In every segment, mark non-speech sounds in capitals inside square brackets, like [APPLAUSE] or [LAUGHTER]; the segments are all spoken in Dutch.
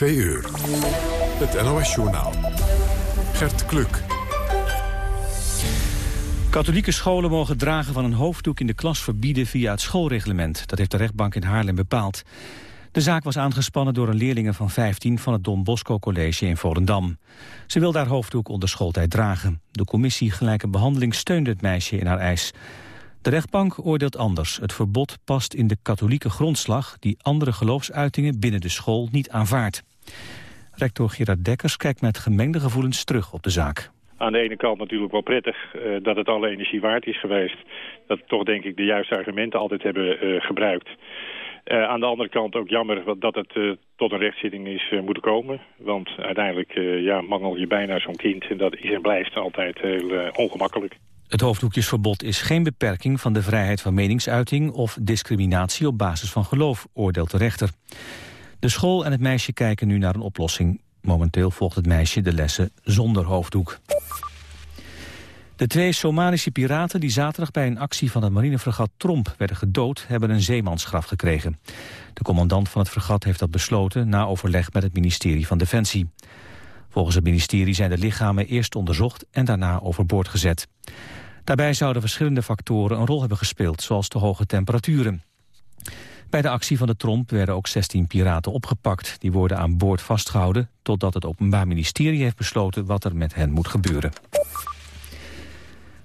2 uur. Het NOS-journaal. Gert Kluk. Katholieke scholen mogen dragen van een hoofddoek in de klas verbieden via het schoolreglement. Dat heeft de rechtbank in Haarlem bepaald. De zaak was aangespannen door een leerlinge van 15 van het Don Bosco College in Volendam. Ze wil haar hoofddoek onder schooltijd dragen. De commissie Gelijke Behandeling steunde het meisje in haar eis. De rechtbank oordeelt anders. Het verbod past in de katholieke grondslag... die andere geloofsuitingen binnen de school niet aanvaardt. Rector Gerard Dekkers kijkt met gemengde gevoelens terug op de zaak. Aan de ene kant natuurlijk wel prettig uh, dat het alle energie waard is geweest. Dat we toch denk ik de juiste argumenten altijd hebben uh, gebruikt. Uh, aan de andere kant ook jammer dat het tot een rechtszitting is moeten komen. Want uiteindelijk ja, mangel je bijna zo'n kind. En dat is en blijft altijd heel ongemakkelijk. Het hoofddoekjesverbod is geen beperking van de vrijheid van meningsuiting of discriminatie op basis van geloof, oordeelt de rechter. De school en het meisje kijken nu naar een oplossing. Momenteel volgt het meisje de lessen zonder hoofddoek. De twee Somalische piraten die zaterdag bij een actie van het marinefregat Tromp werden gedood, hebben een zeemansgraf gekregen. De commandant van het fregat heeft dat besloten na overleg met het ministerie van Defensie. Volgens het ministerie zijn de lichamen eerst onderzocht en daarna overboord gezet. Daarbij zouden verschillende factoren een rol hebben gespeeld, zoals de hoge temperaturen. Bij de actie van de Tromp werden ook 16 piraten opgepakt. Die worden aan boord vastgehouden totdat het Openbaar Ministerie heeft besloten wat er met hen moet gebeuren.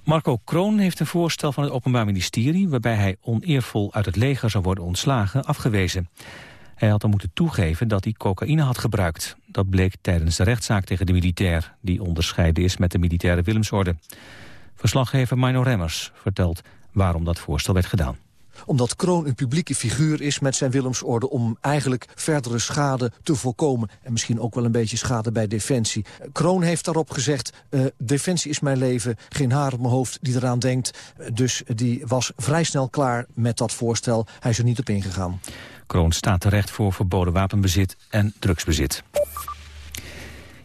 Marco Kroon heeft een voorstel van het Openbaar Ministerie... waarbij hij oneervol uit het leger zou worden ontslagen, afgewezen. Hij had dan moeten toegeven dat hij cocaïne had gebruikt. Dat bleek tijdens de rechtszaak tegen de militair... die onderscheiden is met de militaire Willemsorde. Verslaggever Mino Remmers vertelt waarom dat voorstel werd gedaan omdat Kroon een publieke figuur is met zijn Willemsorde... om eigenlijk verdere schade te voorkomen. En misschien ook wel een beetje schade bij Defensie. Kroon heeft daarop gezegd... Uh, Defensie is mijn leven, geen haar op mijn hoofd die eraan denkt. dus die was vrij snel klaar met dat voorstel. Hij is er niet op ingegaan. Kroon staat terecht voor verboden wapenbezit en drugsbezit.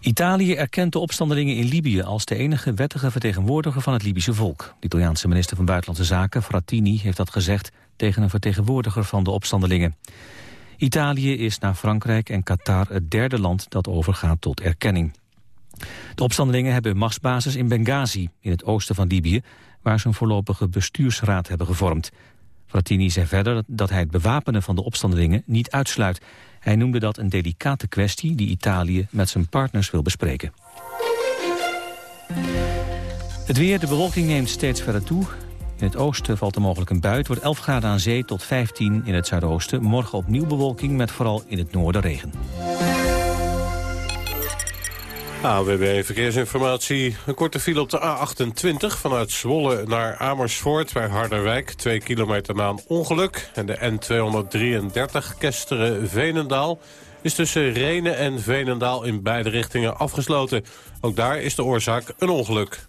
Italië erkent de opstandelingen in Libië als de enige wettige vertegenwoordiger van het Libische volk. De Italiaanse minister van Buitenlandse Zaken, Frattini, heeft dat gezegd tegen een vertegenwoordiger van de opstandelingen. Italië is na Frankrijk en Qatar het derde land dat overgaat tot erkenning. De opstandelingen hebben machtsbasis in Benghazi, in het oosten van Libië, waar ze een voorlopige bestuursraad hebben gevormd. Frattini zei verder dat hij het bewapenen van de opstandelingen niet uitsluit. Hij noemde dat een delicate kwestie die Italië met zijn partners wil bespreken. Het weer, de bewolking neemt steeds verder toe. In het oosten valt er mogelijk een bui. Wordt 11 graden aan zee tot 15 in het zuidoosten. Morgen opnieuw bewolking met vooral in het noorden regen. AWB Verkeersinformatie. Een korte file op de A28 vanuit Zwolle naar Amersfoort bij Harderwijk. Twee kilometer na een ongeluk. En de N233 Kesteren-Venendaal is tussen Renen en Venendaal in beide richtingen afgesloten. Ook daar is de oorzaak een ongeluk.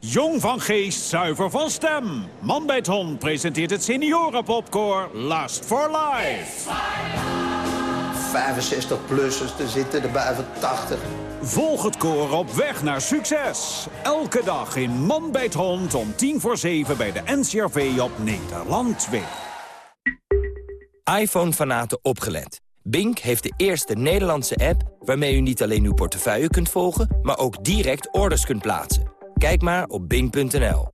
Jong van geest, zuiver van stem. Man bij het hond presenteert het seniorenpopcore Last for Life. 65-plussers, er zitten er bij 80. Volg het koor op weg naar succes. Elke dag in Man bij het hond om tien voor zeven bij de NCRV op Nederland 2. iPhone-fanaten opgelet. Bink heeft de eerste Nederlandse app waarmee u niet alleen uw portefeuille kunt volgen... maar ook direct orders kunt plaatsen. Kijk maar op bing.nl.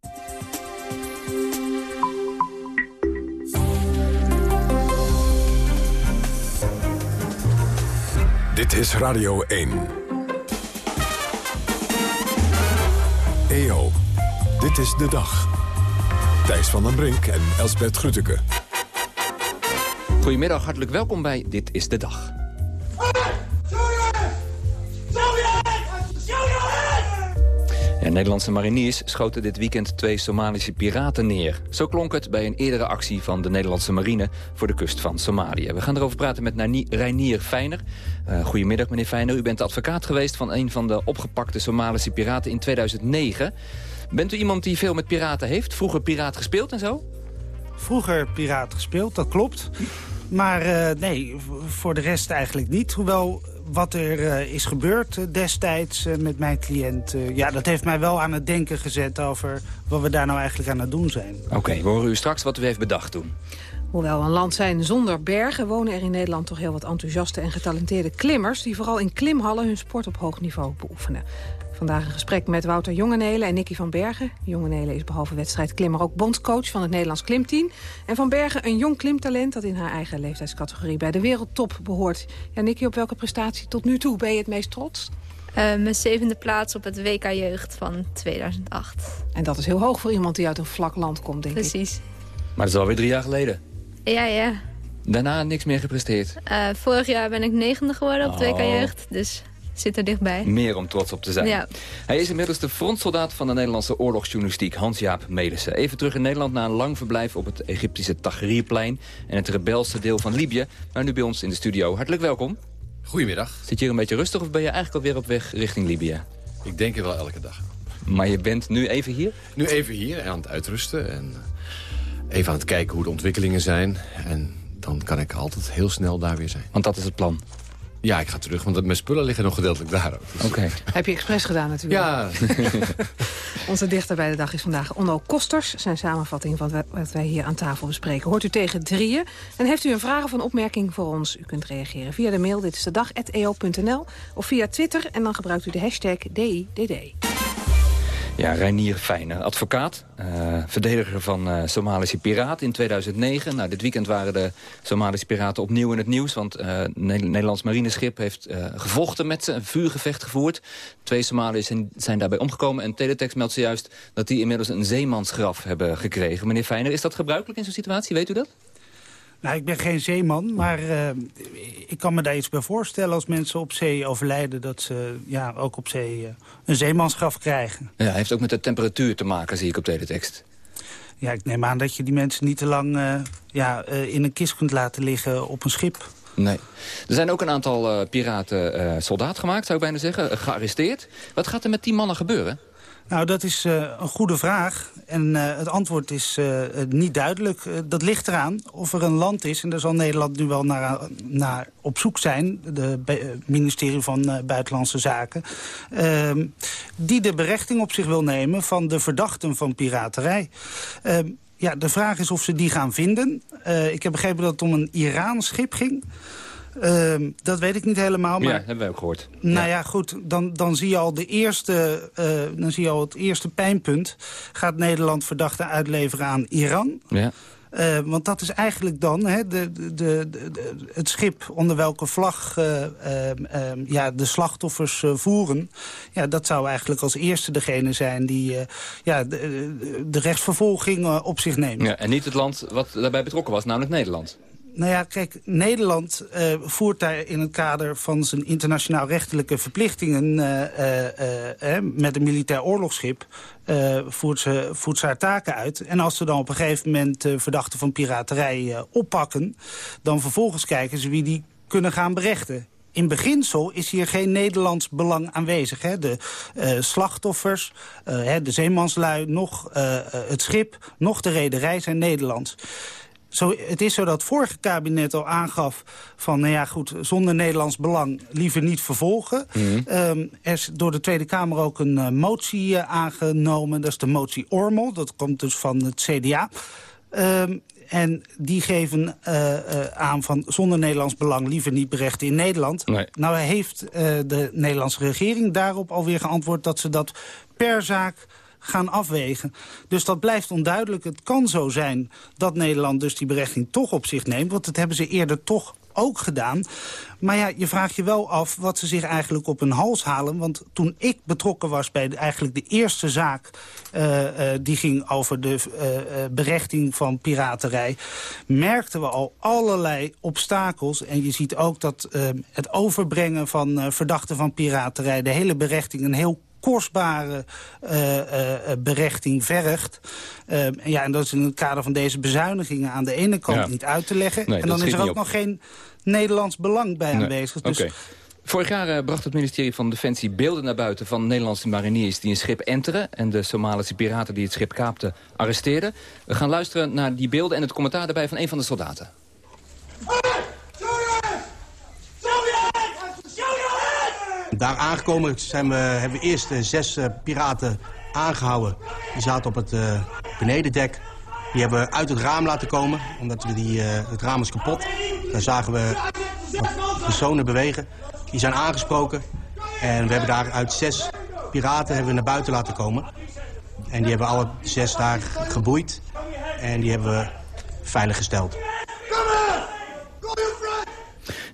Dit is Radio 1. EO, dit is de dag. Thijs van den Brink en Elsbert Grütke. Goedemiddag, hartelijk welkom bij Dit is de Dag. En Nederlandse mariniers schoten dit weekend twee Somalische piraten neer. Zo klonk het bij een eerdere actie van de Nederlandse marine voor de kust van Somalië. We gaan erover praten met Reinier Feiner. Uh, goedemiddag meneer Feiner, u bent advocaat geweest van een van de opgepakte Somalische piraten in 2009. Bent u iemand die veel met piraten heeft? Vroeger piraat gespeeld en zo? Vroeger piraat gespeeld, dat klopt. Maar uh, nee, voor de rest eigenlijk niet. Hoewel wat er uh, is gebeurd uh, destijds met mijn cliënt... ja, dat heeft mij wel aan het denken gezet over wat we daar nou eigenlijk aan het doen zijn. Oké, we horen u straks wat u heeft bedacht toen. Hoewel we een land zijn zonder bergen... wonen er in Nederland toch heel wat enthousiaste en getalenteerde klimmers... die vooral in klimhallen hun sport op hoog niveau beoefenen. Vandaag een gesprek met Wouter Jongenelen en Nicky van Bergen. Jongenelen is behalve wedstrijd klimmer ook bondscoach van het Nederlands klimteam. En van Bergen een jong klimtalent dat in haar eigen leeftijdscategorie bij de wereldtop behoort. Ja, Nicky, op welke prestatie tot nu toe ben je het meest trots? Uh, mijn zevende plaats op het WK Jeugd van 2008. En dat is heel hoog voor iemand die uit een vlak land komt, denk Precies. ik. Precies. Maar dat is alweer drie jaar geleden. Ja, ja. Daarna niks meer gepresteerd? Uh, vorig jaar ben ik negende geworden op het WK Jeugd. Dus zit er dichtbij. Meer om trots op te zijn. Ja. Hij is inmiddels de frontsoldaat van de Nederlandse oorlogsjournalistiek, Hans-Jaap Melissen. Even terug in Nederland na een lang verblijf op het Egyptische Tahrirplein... en het rebelse deel van Libië, maar nu bij ons in de studio. Hartelijk welkom. Goedemiddag. Zit je hier een beetje rustig of ben je eigenlijk alweer op weg richting Libië? Ik denk er wel elke dag. Maar je bent nu even hier? Nu even hier, aan het uitrusten en eh, even aan het kijken hoe de ontwikkelingen zijn. En dan kan ik altijd heel snel daar weer zijn. Want dat is het plan? Ja, ik ga terug, want mijn spullen liggen nog gedeeltelijk daar ook. Dus Oké. Heb je expres gedaan natuurlijk. Ja. [LAUGHS] Onze dichter bij de dag is vandaag Onno Kosters. Zijn samenvatting van wat wij hier aan tafel bespreken hoort u tegen drieën. En heeft u een vraag of een opmerking voor ons? U kunt reageren via de mail dit is de dag@eo.nl of via Twitter en dan gebruikt u de hashtag DIDD. Ja, Reinier Feijner, advocaat, uh, verdediger van uh, Somalische piraten in 2009. Nou, dit weekend waren de Somalische piraten opnieuw in het nieuws... want uh, het Nederlands marineschip heeft gevochten met ze, een vuurgevecht gevoerd. Twee Somaliërs zijn, daarbij omgekomen en Teletext meldt zojuist... dat die inmiddels een zeemansgraf hebben gekregen. Meneer Feijner, is dat gebruikelijk in zo'n situatie, weet u dat? Nou, ik ben geen zeeman, maar uh, ik kan me daar iets bij voorstellen... als mensen op zee overlijden, dat ze ja, ook op zee uh, een zeemansgraf krijgen. Ja, heeft ook met de temperatuur te maken, zie ik op teletext. Ja, ik neem aan dat je die mensen niet te lang uh, ja, in een kist kunt laten liggen op een schip. Nee. Er zijn ook een aantal piraten soldaat gemaakt, zou ik bijna zeggen, gearresteerd. Wat gaat er met die mannen gebeuren? Nou, dat is uh, een goede vraag. En uh, het antwoord is uh, niet duidelijk. dat ligt eraan of er een land is, en daar zal Nederland nu wel naar, naar op zoek zijn... het ministerie van Buitenlandse Zaken... Ehm, die de berechting op zich wil nemen van de verdachten van piraterij. Ehm, ja, de vraag is of ze die gaan vinden. ik heb begrepen dat het om een Iraans schip ging... Uh, dat weet ik niet helemaal. Maar, ja, hebben wij ook gehoord. Nou ja, goed, dan, dan, zie je al de eerste, uh, dan zie je al het eerste pijnpunt. Gaat Nederland verdachten uitleveren aan Iran? Ja. Uh, want dat is eigenlijk dan hè, de, de, de, het schip onder welke vlag uh, uh, ja, de slachtoffers voeren. Ja, dat zou eigenlijk als eerste degene zijn die ja, de, de rechtsvervolging op zich neemt. Ja, en niet het land wat daarbij betrokken was, namelijk Nederland. Nou ja, kijk, Nederland uh, voert daar in het kader van zijn internationaal rechtelijke verplichtingen... Uh, uh, met een militair oorlogsschip voert, ze, voert ze haar taken uit. En als ze dan op een gegeven moment verdachten van piraterij oppakken... dan vervolgens kijken ze wie die kunnen gaan berechten. In beginsel is hier geen Nederlands belang aanwezig. Hè? De slachtoffers, de zeemanslui, nog het schip, nog de rederij zijn Nederlands. Zo, het is zo dat het vorige kabinet al aangaf van, nou ja goed, zonder Nederlands belang liever niet vervolgen. Mm -hmm. um, er is door de Tweede Kamer ook een uh, motie uh, aangenomen. Dat is de motie Ormel, dat komt dus van het CDA. Um, en die geven uh, uh, aan van zonder Nederlands belang liever niet berechten in Nederland. Nee. Nou heeft uh, de Nederlandse regering daarop alweer geantwoord dat ze dat per zaak gaan afwegen. Dus dat blijft onduidelijk. Het kan zo zijn dat Nederland dus die berechting toch op zich neemt. Want dat hebben ze eerder toch ook gedaan. Maar ja, je vraagt je wel af wat ze zich eigenlijk op hun hals halen. Want toen ik betrokken was bij eigenlijk de eerste zaak... Uh, uh, die ging over de uh, berechting van piraterij... merkten we al allerlei obstakels. En je ziet ook dat het overbrengen van verdachten van piraterij... de hele berechting een heel kostbare berechting vergt. ja, en dat is in het kader van deze bezuinigingen aan de ene kant niet uit te leggen. en dan is er ook nog geen Nederlands belang bij aanwezig. Dus Vorig jaar bracht het ministerie van Defensie beelden naar buiten... van Nederlandse mariniers die een schip enteren... en de Somalische piraten die het schip kaapten arresteerden. We gaan luisteren naar die beelden en het commentaar daarbij van een van de soldaten. Daar aangekomen zijn we, hebben we eerst uh, zes uh, piraten aangehouden. Die zaten op het uh, benedendek. Die hebben we uit het raam laten komen, omdat we die, het raam is kapot. Daar zagen we personen bewegen. Die zijn aangesproken. En we hebben daar uit zes piraten hebben we naar buiten laten komen. En die hebben alle zes daar geboeid. En die hebben we veilig gesteld.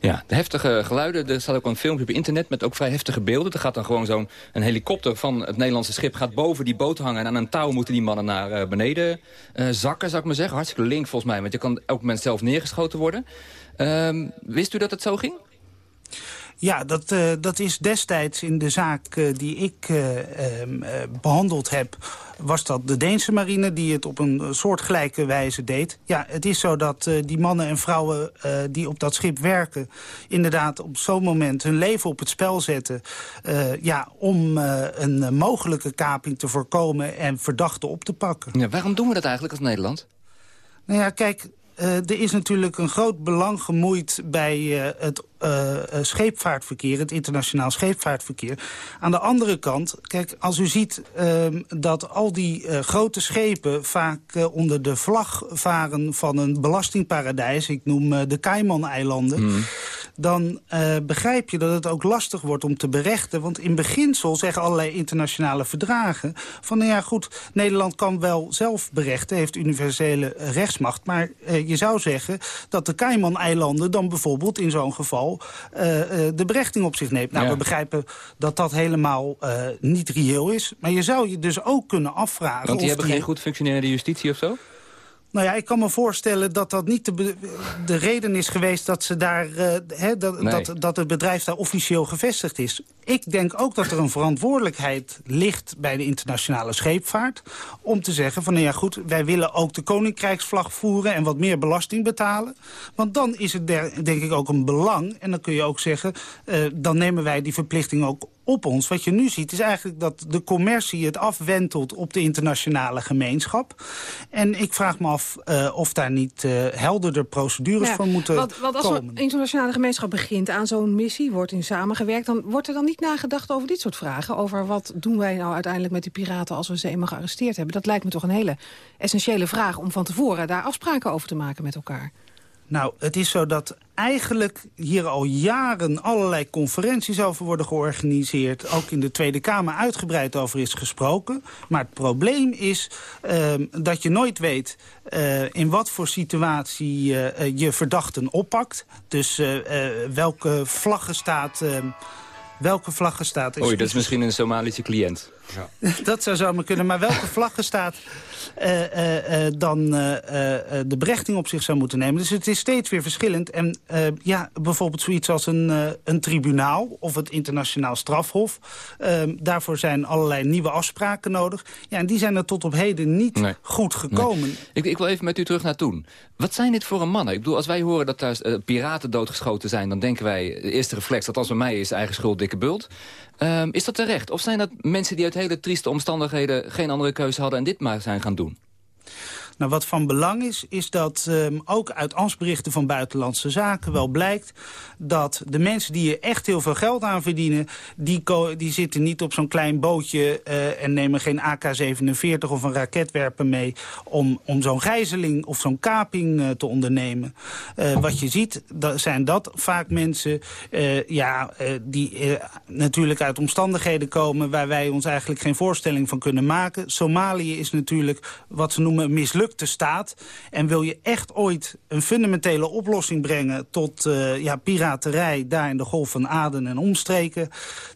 Ja, de heftige geluiden. Er staat ook een filmpje op internet met ook vrij heftige beelden. Er gaat dan gewoon zo'n helikopter van het Nederlandse schip... gaat boven die boot hangen en aan een touw moeten die mannen naar uh, beneden uh, zakken, zou ik maar zeggen. Hartstikke link volgens mij, want je kan elk moment zelf neergeschoten worden. Uh, wist u dat het zo ging? Ja, dat, uh, dat is destijds in de zaak die ik uh, behandeld heb... was dat de Deense marine die het op een soortgelijke wijze deed. Ja, het is zo dat die mannen en vrouwen die op dat schip werken... inderdaad op zo'n moment hun leven op het spel zetten... ja, om een mogelijke kaping te voorkomen en verdachten op te pakken. Ja, waarom doen we dat eigenlijk als Nederland? Nou ja, kijk, uh, er is natuurlijk een groot belang gemoeid bij uh, het uh, scheepvaartverkeer, het internationaal scheepvaartverkeer. Aan de andere kant, kijk, als u ziet ehm, dat al die grote schepen vaak onder de vlag varen van een belastingparadijs, ik noem de Cayman-eilanden, mm. dan begrijp je dat het ook lastig wordt om te berechten. Want in beginsel zeggen allerlei internationale verdragen van, nou ja goed, Nederland kan wel zelf berechten, heeft universele rechtsmacht, maar je zou zeggen dat de Cayman-eilanden dan bijvoorbeeld in zo'n geval uh, de berechting op zich neemt. Nou, we begrijpen dat dat helemaal uh, niet reëel is. Maar je zou je dus ook kunnen afvragen... Want die hebben geen goed functionerende justitie of zo? Nou ja, ik kan me voorstellen dat dat niet de, de reden is geweest... dat, ze daar, uh, dat, dat, dat het bedrijf daar officieel gevestigd is. Ik denk ook dat er een verantwoordelijkheid ligt bij de internationale scheepvaart... om te zeggen van, nou ja goed, wij willen ook de koninkrijksvlag voeren... en wat meer belasting betalen. Want dan is het denk ik ook een belang. En dan kun je ook zeggen, uh, dan nemen wij die verplichting ook op ons. Wat je nu ziet is eigenlijk dat de commercie het afwentelt op de internationale gemeenschap. En ik vraag me af uh, of daar niet uh, helderder procedures ja, voor moeten want, want als komen. de internationale gemeenschap begint aan zo'n missie, wordt in samengewerkt... dan wordt er dan niet nagedacht over dit soort vragen? Over wat doen wij nou uiteindelijk met die piraten als we ze eenmaal gearresteerd hebben? Dat lijkt me toch een hele essentiële vraag om van tevoren daar afspraken over te maken met elkaar. Nou, het is zo dat eigenlijk hier al jaren allerlei conferenties over worden georganiseerd. Ook in de Tweede Kamer uitgebreid over is gesproken. Maar het probleem is uh, dat je nooit weet uh, in wat voor situatie uh, je verdachten oppakt. Dus welke vlaggen staat... welke vlaggen staat... Oei, dat is misschien een Somalische cliënt. Ja. [LAUGHS] dat zou zomaar kunnen. Maar welke vlaggen staat uh, uh, dan de berechting op zich zou moeten nemen. Dus het is steeds weer verschillend. En ja, bijvoorbeeld zoiets als een, een tribunaal of het internationaal strafhof. Ehm, daarvoor zijn allerlei nieuwe afspraken nodig. Ja, en die zijn er tot op heden niet nee. goed gekomen. Nee. Ik, ik, wil even met u terug naar toen. Wat zijn dit voor een mannen? Ik bedoel, als wij horen dat daar piraten doodgeschoten zijn... dan denken wij, de eerste reflex, dat als bij mij is eigen schuld dikke bult. Um, is dat terecht? Of zijn dat mensen die uit hele trieste omstandigheden... geen andere keuze hadden en dit maar zijn gaan doen? Nou, wat van belang is, is dat um, ook uit ambtsberichten van Buitenlandse Zaken wel blijkt... dat de mensen die er echt heel veel geld aan verdienen... die, die zitten niet op zo'n klein bootje uh, en nemen geen AK-47 of een raketwerper mee... om, om zo'n gijzeling of zo'n kaping uh, te ondernemen. Uh, wat je ziet, zijn dat vaak mensen ja, die natuurlijk uit omstandigheden komen... waar wij ons eigenlijk geen voorstelling van kunnen maken. Somalië is natuurlijk wat ze noemen mislukt te staat. En wil je echt ooit een fundamentele oplossing brengen... tot uh, ja, piraterij daar in de Golf van Aden en omstreken...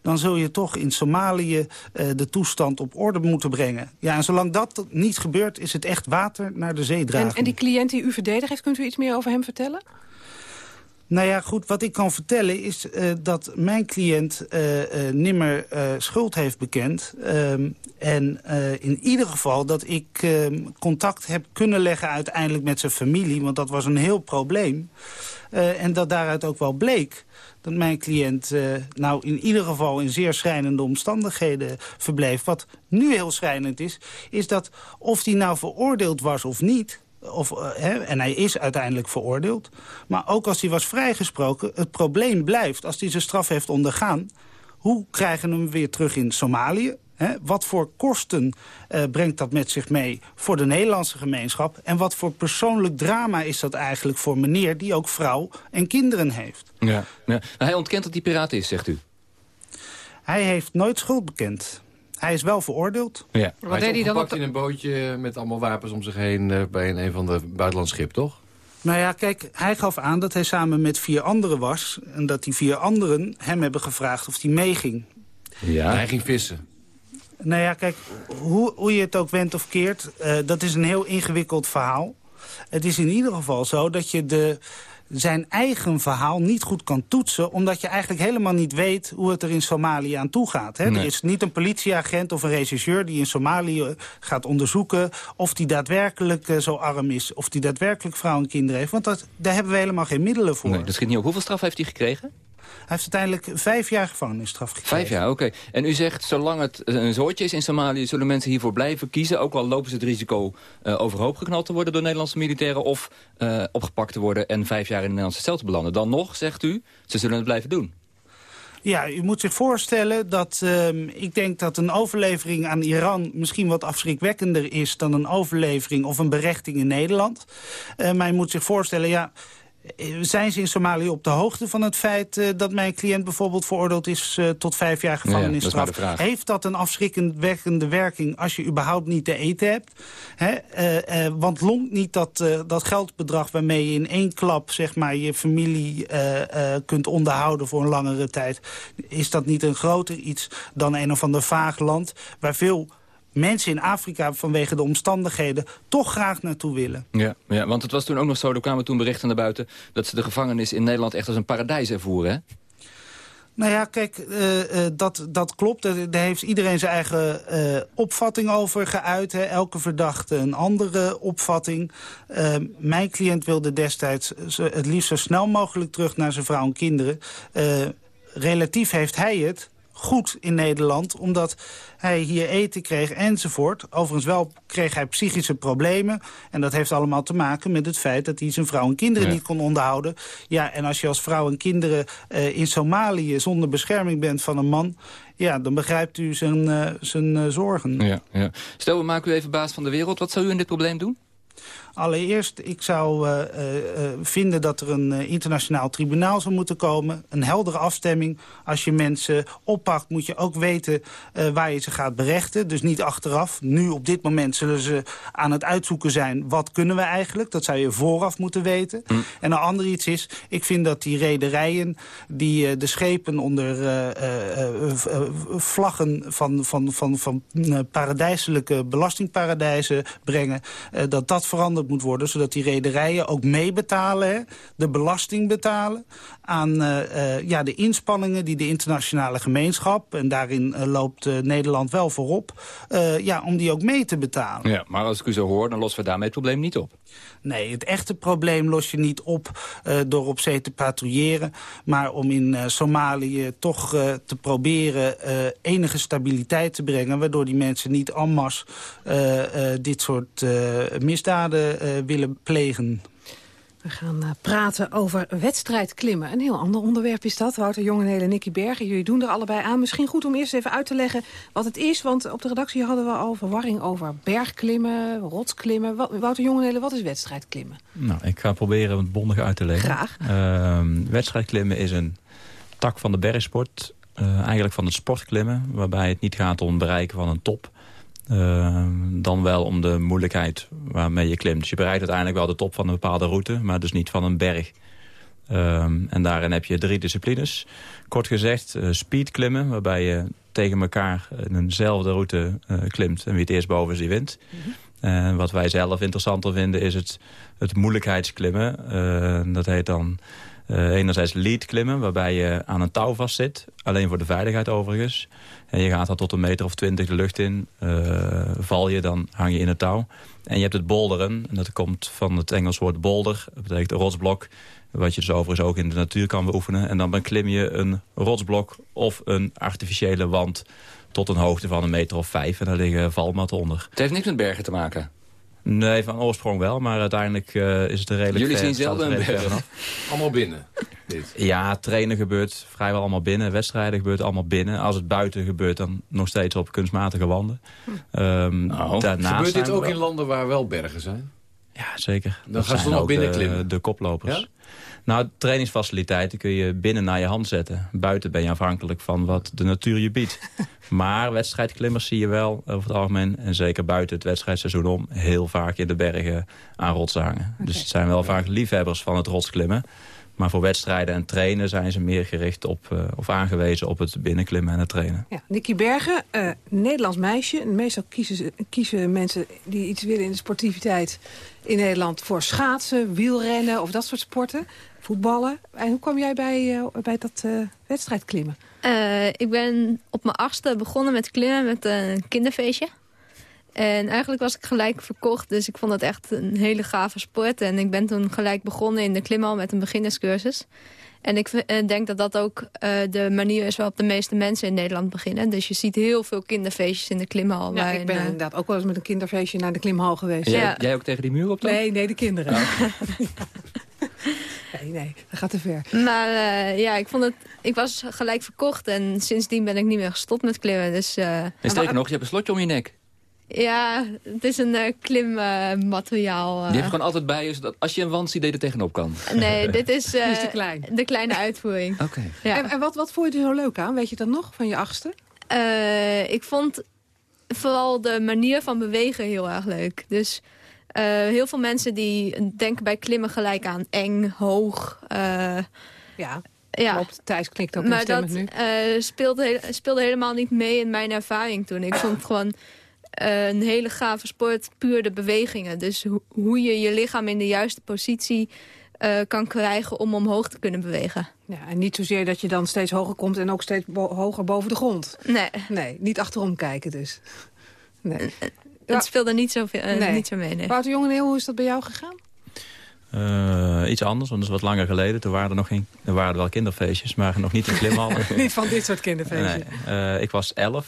dan zul je toch in Somalië uh, de toestand op orde moeten brengen. Ja, en zolang dat niet gebeurt, is het echt water naar de zee dragen. En, en die cliënt die u verdedigd heeft, kunt u iets meer over hem vertellen? Nou ja, goed, wat ik kan vertellen is uh, dat mijn cliënt uh, uh, nimmer schuld heeft bekend. Ehm, en in ieder geval dat ik ehm, contact heb kunnen leggen uiteindelijk met zijn familie. Want dat was een heel probleem. en dat daaruit ook wel bleek dat mijn cliënt nou in ieder geval in zeer schrijnende omstandigheden verbleef. Wat nu heel schrijnend is, is dat of hij nou veroordeeld was of niet... Of, uh, hè, en hij is uiteindelijk veroordeeld. Maar ook als hij was vrijgesproken, het probleem blijft... als hij zijn straf heeft ondergaan... hoe krijgen we hem weer terug in Somalië? Hè? Wat voor kosten uh, brengt dat met zich mee voor de Nederlandse gemeenschap? En wat voor persoonlijk drama is dat eigenlijk voor meneer... die ook vrouw en kinderen heeft? Ja, ja. Nou, hij ontkent dat hij piraat is, zegt u? Hij heeft nooit schuld bekend. Hij is wel veroordeeld. Ja. Wat deed hij dan op in een bootje met allemaal wapens om zich heen... Uh, bij een, een van de buitenlandse schip, toch? Nou ja, kijk, hij gaf aan dat hij samen met vier anderen was... en dat die vier anderen hem hebben gevraagd of hij meeging. Ja. hij ging vissen. Nou ja, kijk, hoe, hoe je het ook wendt of keert... Uh, dat is een heel ingewikkeld verhaal. Het is in ieder geval zo dat je de zijn eigen verhaal niet goed kan toetsen... omdat je eigenlijk helemaal niet weet hoe het er in Somalië aan toe gaat. Hè? Er is niet een politieagent of een regisseur die in Somalië gaat onderzoeken... of die daadwerkelijk uh, zo arm is, of die daadwerkelijk vrouwen en kinderen heeft. Want dat, daar hebben we helemaal geen middelen voor. Nee, dat schiet niet op. Hoeveel straf heeft hij gekregen? Hij heeft uiteindelijk vijf jaar gevangenisstraf gekregen. Vijf jaar, oké. En u zegt, zolang het een zoortje is in Somalië... zullen mensen hiervoor blijven kiezen... ook al lopen ze het risico uh, overhoop geknald te worden... door Nederlandse militairen... of uh, opgepakt te worden en vijf jaar in de Nederlandse cel te belanden. Dan nog, zegt u, ze zullen het blijven doen. Ja, u moet zich voorstellen dat uh, ik denk dat een overlevering aan Iran... misschien wat afschrikwekkender is dan een overlevering of een berechting in Nederland. Uh, maar je moet zich voorstellen, ja... Eh, zijn ze in Somalië op de hoogte van het feit uh, dat mijn cliënt bijvoorbeeld veroordeeld is uh, tot vijf jaar gevangenisstraf? Ja, Heeft dat een afschrikkende werking als je überhaupt niet te eten hebt? Hè? Uh, want longt niet dat, dat geldbedrag waarmee je in één klap zeg maar, je familie kunt onderhouden voor een langere tijd? Is dat niet een groter iets dan een of ander vaag land waar veel mensen in Afrika vanwege de omstandigheden toch graag naartoe willen. Ja, ja, want het was toen ook nog zo, er kwamen toen berichten naar buiten... dat ze de gevangenis in Nederland echt als een paradijs ervoeren, hè? Nou ja, kijk, uh, uh, dat, dat klopt. Daar heeft iedereen zijn eigen uh, opvatting over geuit. Hè. Elke verdachte een andere opvatting. mijn cliënt wilde destijds het liefst zo snel mogelijk terug naar zijn vrouw en kinderen. relatief heeft hij het goed in Nederland, omdat hij hier eten kreeg enzovoort. Overigens wel kreeg hij psychische problemen. En dat heeft allemaal te maken met het feit dat hij zijn vrouw en kinderen niet kon onderhouden. Ja, en als je als vrouw en kinderen uh, in Somalië zonder bescherming bent van een man... Ja, dan begrijpt u zijn, uh, zijn uh, zorgen. Ja, ja. Stel, we maken u even baas van de wereld. Wat zou u in dit probleem doen? Allereerst, ik zou uh, uh, vinden dat er een internationaal tribunaal zou moeten komen. Een heldere afstemming. Als je mensen oppakt, moet je ook weten waar je ze gaat berechten. Dus niet achteraf. Nu, op dit moment, zullen ze aan het uitzoeken zijn... wat kunnen we eigenlijk? Dat zou je vooraf moeten weten. Mm. En een ander iets is, ik vind dat die rederijen... die de schepen onder vlaggen van, van, van, van paradijselijke belastingparadijzen brengen... dat dat verandert moet worden... zodat die rederijen ook meebetalen, de belasting betalen... aan uh, uh, ja, de inspanningen die de internationale gemeenschap... en daarin uh, loopt Nederland wel voorop... ja, om die ook mee te betalen. Ja, maar als ik u zo hoor, dan lossen we daarmee het probleem niet op. Nee, het echte probleem los je niet op door op zee te patrouilleren. Maar om in Somalië toch te proberen enige stabiliteit te brengen... waardoor die mensen niet en masse dit soort misdaden willen plegen. We gaan uh, praten over wedstrijdklimmen. Een heel ander onderwerp is dat. Wouter Jongenhele en Nicky Bergen, jullie doen er allebei aan. Misschien goed om eerst even uit te leggen wat het is. Want op de redactie hadden we al verwarring over bergklimmen, rotsklimmen. Wouter Jongenhele, wat is wedstrijdklimmen? Nou, ik ga proberen het bondig uit te leggen. Graag. Uh, wedstrijdklimmen is een tak van de bergsport. Uh, eigenlijk van het sportklimmen. Waarbij het niet gaat om het bereiken van een top. Uh, dan wel om de moeilijkheid waarmee je klimt. Dus je bereikt uiteindelijk wel de top van een bepaalde route, maar dus niet van een berg. Uh, en daarin heb je drie disciplines. Kort gezegd, uh, speedklimmen, waarbij je tegen elkaar in eenzelfde route uh, klimt. En wie het eerst boven is, die wint. Mm -hmm. En wat wij zelf interessanter vinden is het, het moeilijkheidsklimmen. dat heet dan enerzijds lead klimmen, waarbij je aan een touw vastzit. Alleen voor de veiligheid overigens. En je gaat dan tot een meter of twintig de lucht in. Uh, val je, dan hang je in het touw. En je hebt het boulderen. En dat komt van het Engels woord boulder. Dat betekent rotsblok. Wat je dus overigens ook in de natuur kan beoefenen. En dan klim je een rotsblok of een artificiële wand tot een hoogte van een meter of vijf. En daar liggen valmatten onder. Het heeft niks met bergen te maken? Nee, van oorsprong wel, maar uiteindelijk uh, is het er redelijk Jullie zien zelden een berg [LAUGHS] Allemaal binnen? Dit. Ja, trainen gebeurt vrijwel allemaal binnen. Wedstrijden gebeurt allemaal binnen. Als het buiten gebeurt, dan nog steeds op kunstmatige wanden. Hm. Um, nou, gebeurt dit ook in landen waar wel bergen zijn? Ja, zeker. Dan dat gaan ze nog binnen klimmen? De, de koplopers. Ja? Nou, trainingsfaciliteiten kun je binnen naar je hand zetten. Buiten ben je afhankelijk van wat de natuur je biedt. [LAUGHS] maar wedstrijdklimmers zie je wel over het algemeen... en zeker buiten het wedstrijdseizoen om... heel vaak in de bergen aan rotsen hangen. Dus het zijn wel vaak liefhebbers van het rotsklimmen. Maar voor wedstrijden en trainen zijn ze meer gericht op, uh, of aangewezen op het binnenklimmen en het trainen. Ja, Nicky Bergen, uh, Nederlands meisje. Meestal kiezen, kiezen mensen die iets willen in de sportiviteit in Nederland voor schaatsen, wielrennen of dat soort sporten. Voetballen. En hoe kwam jij bij, uh, bij dat wedstrijdklimmen? ik ben op mijn achtste begonnen met klimmen met een kinderfeestje. En eigenlijk was ik gelijk verkocht, dus ik vond het echt een hele gave sport. En ik ben toen gelijk begonnen in de klimhal met een beginnerscursus. En ik eh, denk dat dat ook uh, de manier is waarop de meeste mensen in Nederland beginnen. Dus je ziet heel veel kinderfeestjes in de klimhal. Ja, ik ben uh, inderdaad ook wel eens met een kinderfeestje naar de klimhal geweest. Jij, ja. jij ook tegen die muur op dan? Nee, nee, de kinderen. Oh. [LAUGHS] nee, nee, dat gaat te ver. Maar uh, ja, ik, vond het, ik was gelijk verkocht en sindsdien ben ik niet meer gestopt met klimmen. Dus, en sterker nog, je hebt een slotje om je nek. Ja, het is een uh, klimmateriaal. Uh, Die heeft gewoon altijd bij je, zodat als je een wand ziet, dat je er tegenop kan. Nee, [LAUGHS] dit is, uh, is te klein. de kleine uitvoering. Oké. Okay. Ja. En, en, wat, wat vond je er zo leuk aan? Weet je dat nog, van je achtste? ik vond vooral de manier van bewegen heel erg leuk. Dus heel veel mensen die denken bij klimmen gelijk aan eng, hoog. ja. Ja. Klopt, Thijs knikt ook maar dat nu. Uh, speelde, speelde helemaal niet mee in mijn ervaring toen. Ik vond het gewoon uh, een hele gave sport, puur de bewegingen. Dus ho hoe je je lichaam in de juiste positie uh, kan krijgen om omhoog te kunnen bewegen. Ja, en niet zozeer dat je dan steeds hoger komt en ook steeds bo hoger boven de grond. Nee. Nee, niet achterom kijken dus. Nee. Dat speelde niet zo, veel, uh, nee. niet zo mee, nee. Wouter Jongeneel, hoe is dat bij jou gegaan? Uh, iets anders, want dat is wat langer geleden. Toen waren er nog geen, er waren wel kinderfeestjes, maar nog niet in klimhallen. [LAUGHS] niet van dit soort kinderfeestjes? Nee. Uh, ik was elf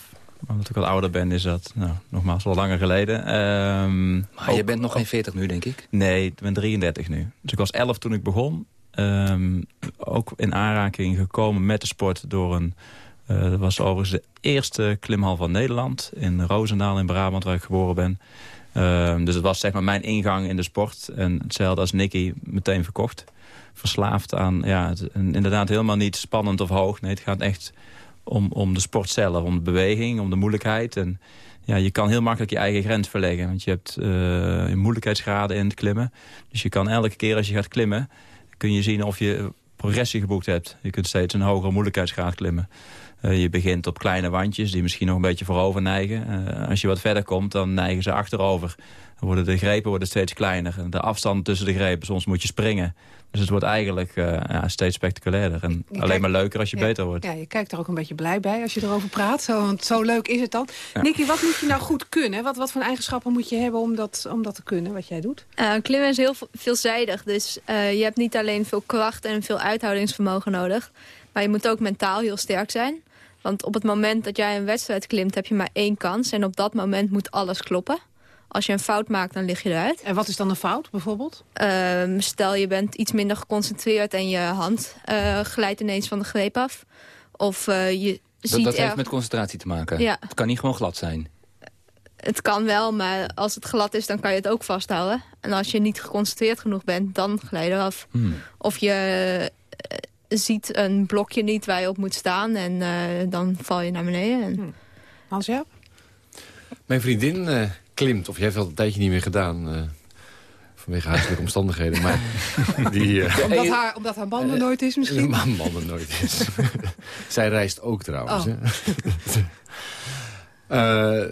omdat ik wat ouder ben, is dat nou, nogmaals wel langer geleden. Um, maar ook, je bent nog geen 40 nu, denk ik? Nee, ik ben 33 nu. Dus ik was 11 toen ik begon. Um, ook in aanraking gekomen met de sport door een... Uh, dat was overigens de eerste klimhal van Nederland. In Roosendaal in Brabant, waar ik geboren ben. Um, dus het was zeg maar mijn ingang in de sport. En hetzelfde als Nicky meteen verkocht. Verslaafd aan, ja, het, inderdaad helemaal niet spannend of hoog. Nee, het gaat echt om, om de sport zelf, om de beweging, om de moeilijkheid. En ja, je kan heel makkelijk je eigen grens verleggen. Want je hebt uh, moeilijkheidsgraden in het klimmen. Dus je kan elke keer als je gaat klimmen... kun je zien of je progressie geboekt hebt. Je kunt steeds een hogere moeilijkheidsgraad klimmen. Uh, je begint op kleine wandjes die misschien nog een beetje voorover neigen. Uh, als je wat verder komt, dan neigen ze achterover. Dan worden de grepen worden steeds kleiner. De afstand tussen de grepen, soms moet je springen. Dus het wordt eigenlijk uh, ja, steeds spectaculairder. En je alleen kijkt, maar leuker als je ja, beter wordt. Ja, je kijkt er ook een beetje blij bij als je erover praat. Zo, want zo leuk is het dan. Ja. Nicky, wat moet je nou goed kunnen? Wat, wat voor eigenschappen moet je hebben om dat, om dat te kunnen, wat jij doet? Uh, klimmen is heel veelzijdig. Dus uh, je hebt niet alleen veel kracht en veel uithoudingsvermogen nodig. Maar je moet ook mentaal heel sterk zijn. Want op het moment dat jij een wedstrijd klimt, heb je maar één kans. En op dat moment moet alles kloppen. Als je een fout maakt, dan lig je eruit. En wat is dan een fout, bijvoorbeeld? Uh, stel, je bent iets minder geconcentreerd en je hand uh, glijdt ineens van de greep af. Of uh, je dat, ziet dat heeft met concentratie te maken? Ja. Het kan niet gewoon glad zijn? Het kan wel, maar als het glad is, dan kan je het ook vasthouden. En als je niet geconcentreerd genoeg bent, dan glij je eraf. Hmm. Of je uh, ziet een blokje niet waar je op moet staan en uh, dan val je naar beneden. En... Hmm. Hans? Mijn vriendin uh, klimt, of jij heeft al een tijdje niet meer gedaan... Uh, vanwege huiselijke omstandigheden. Maar [LAUGHS] die, uh, omdat, haar, omdat haar banden nooit is misschien? [LAUGHS] Omdat banden nooit is. [LAUGHS] Zij reist ook trouwens. Oh. uh,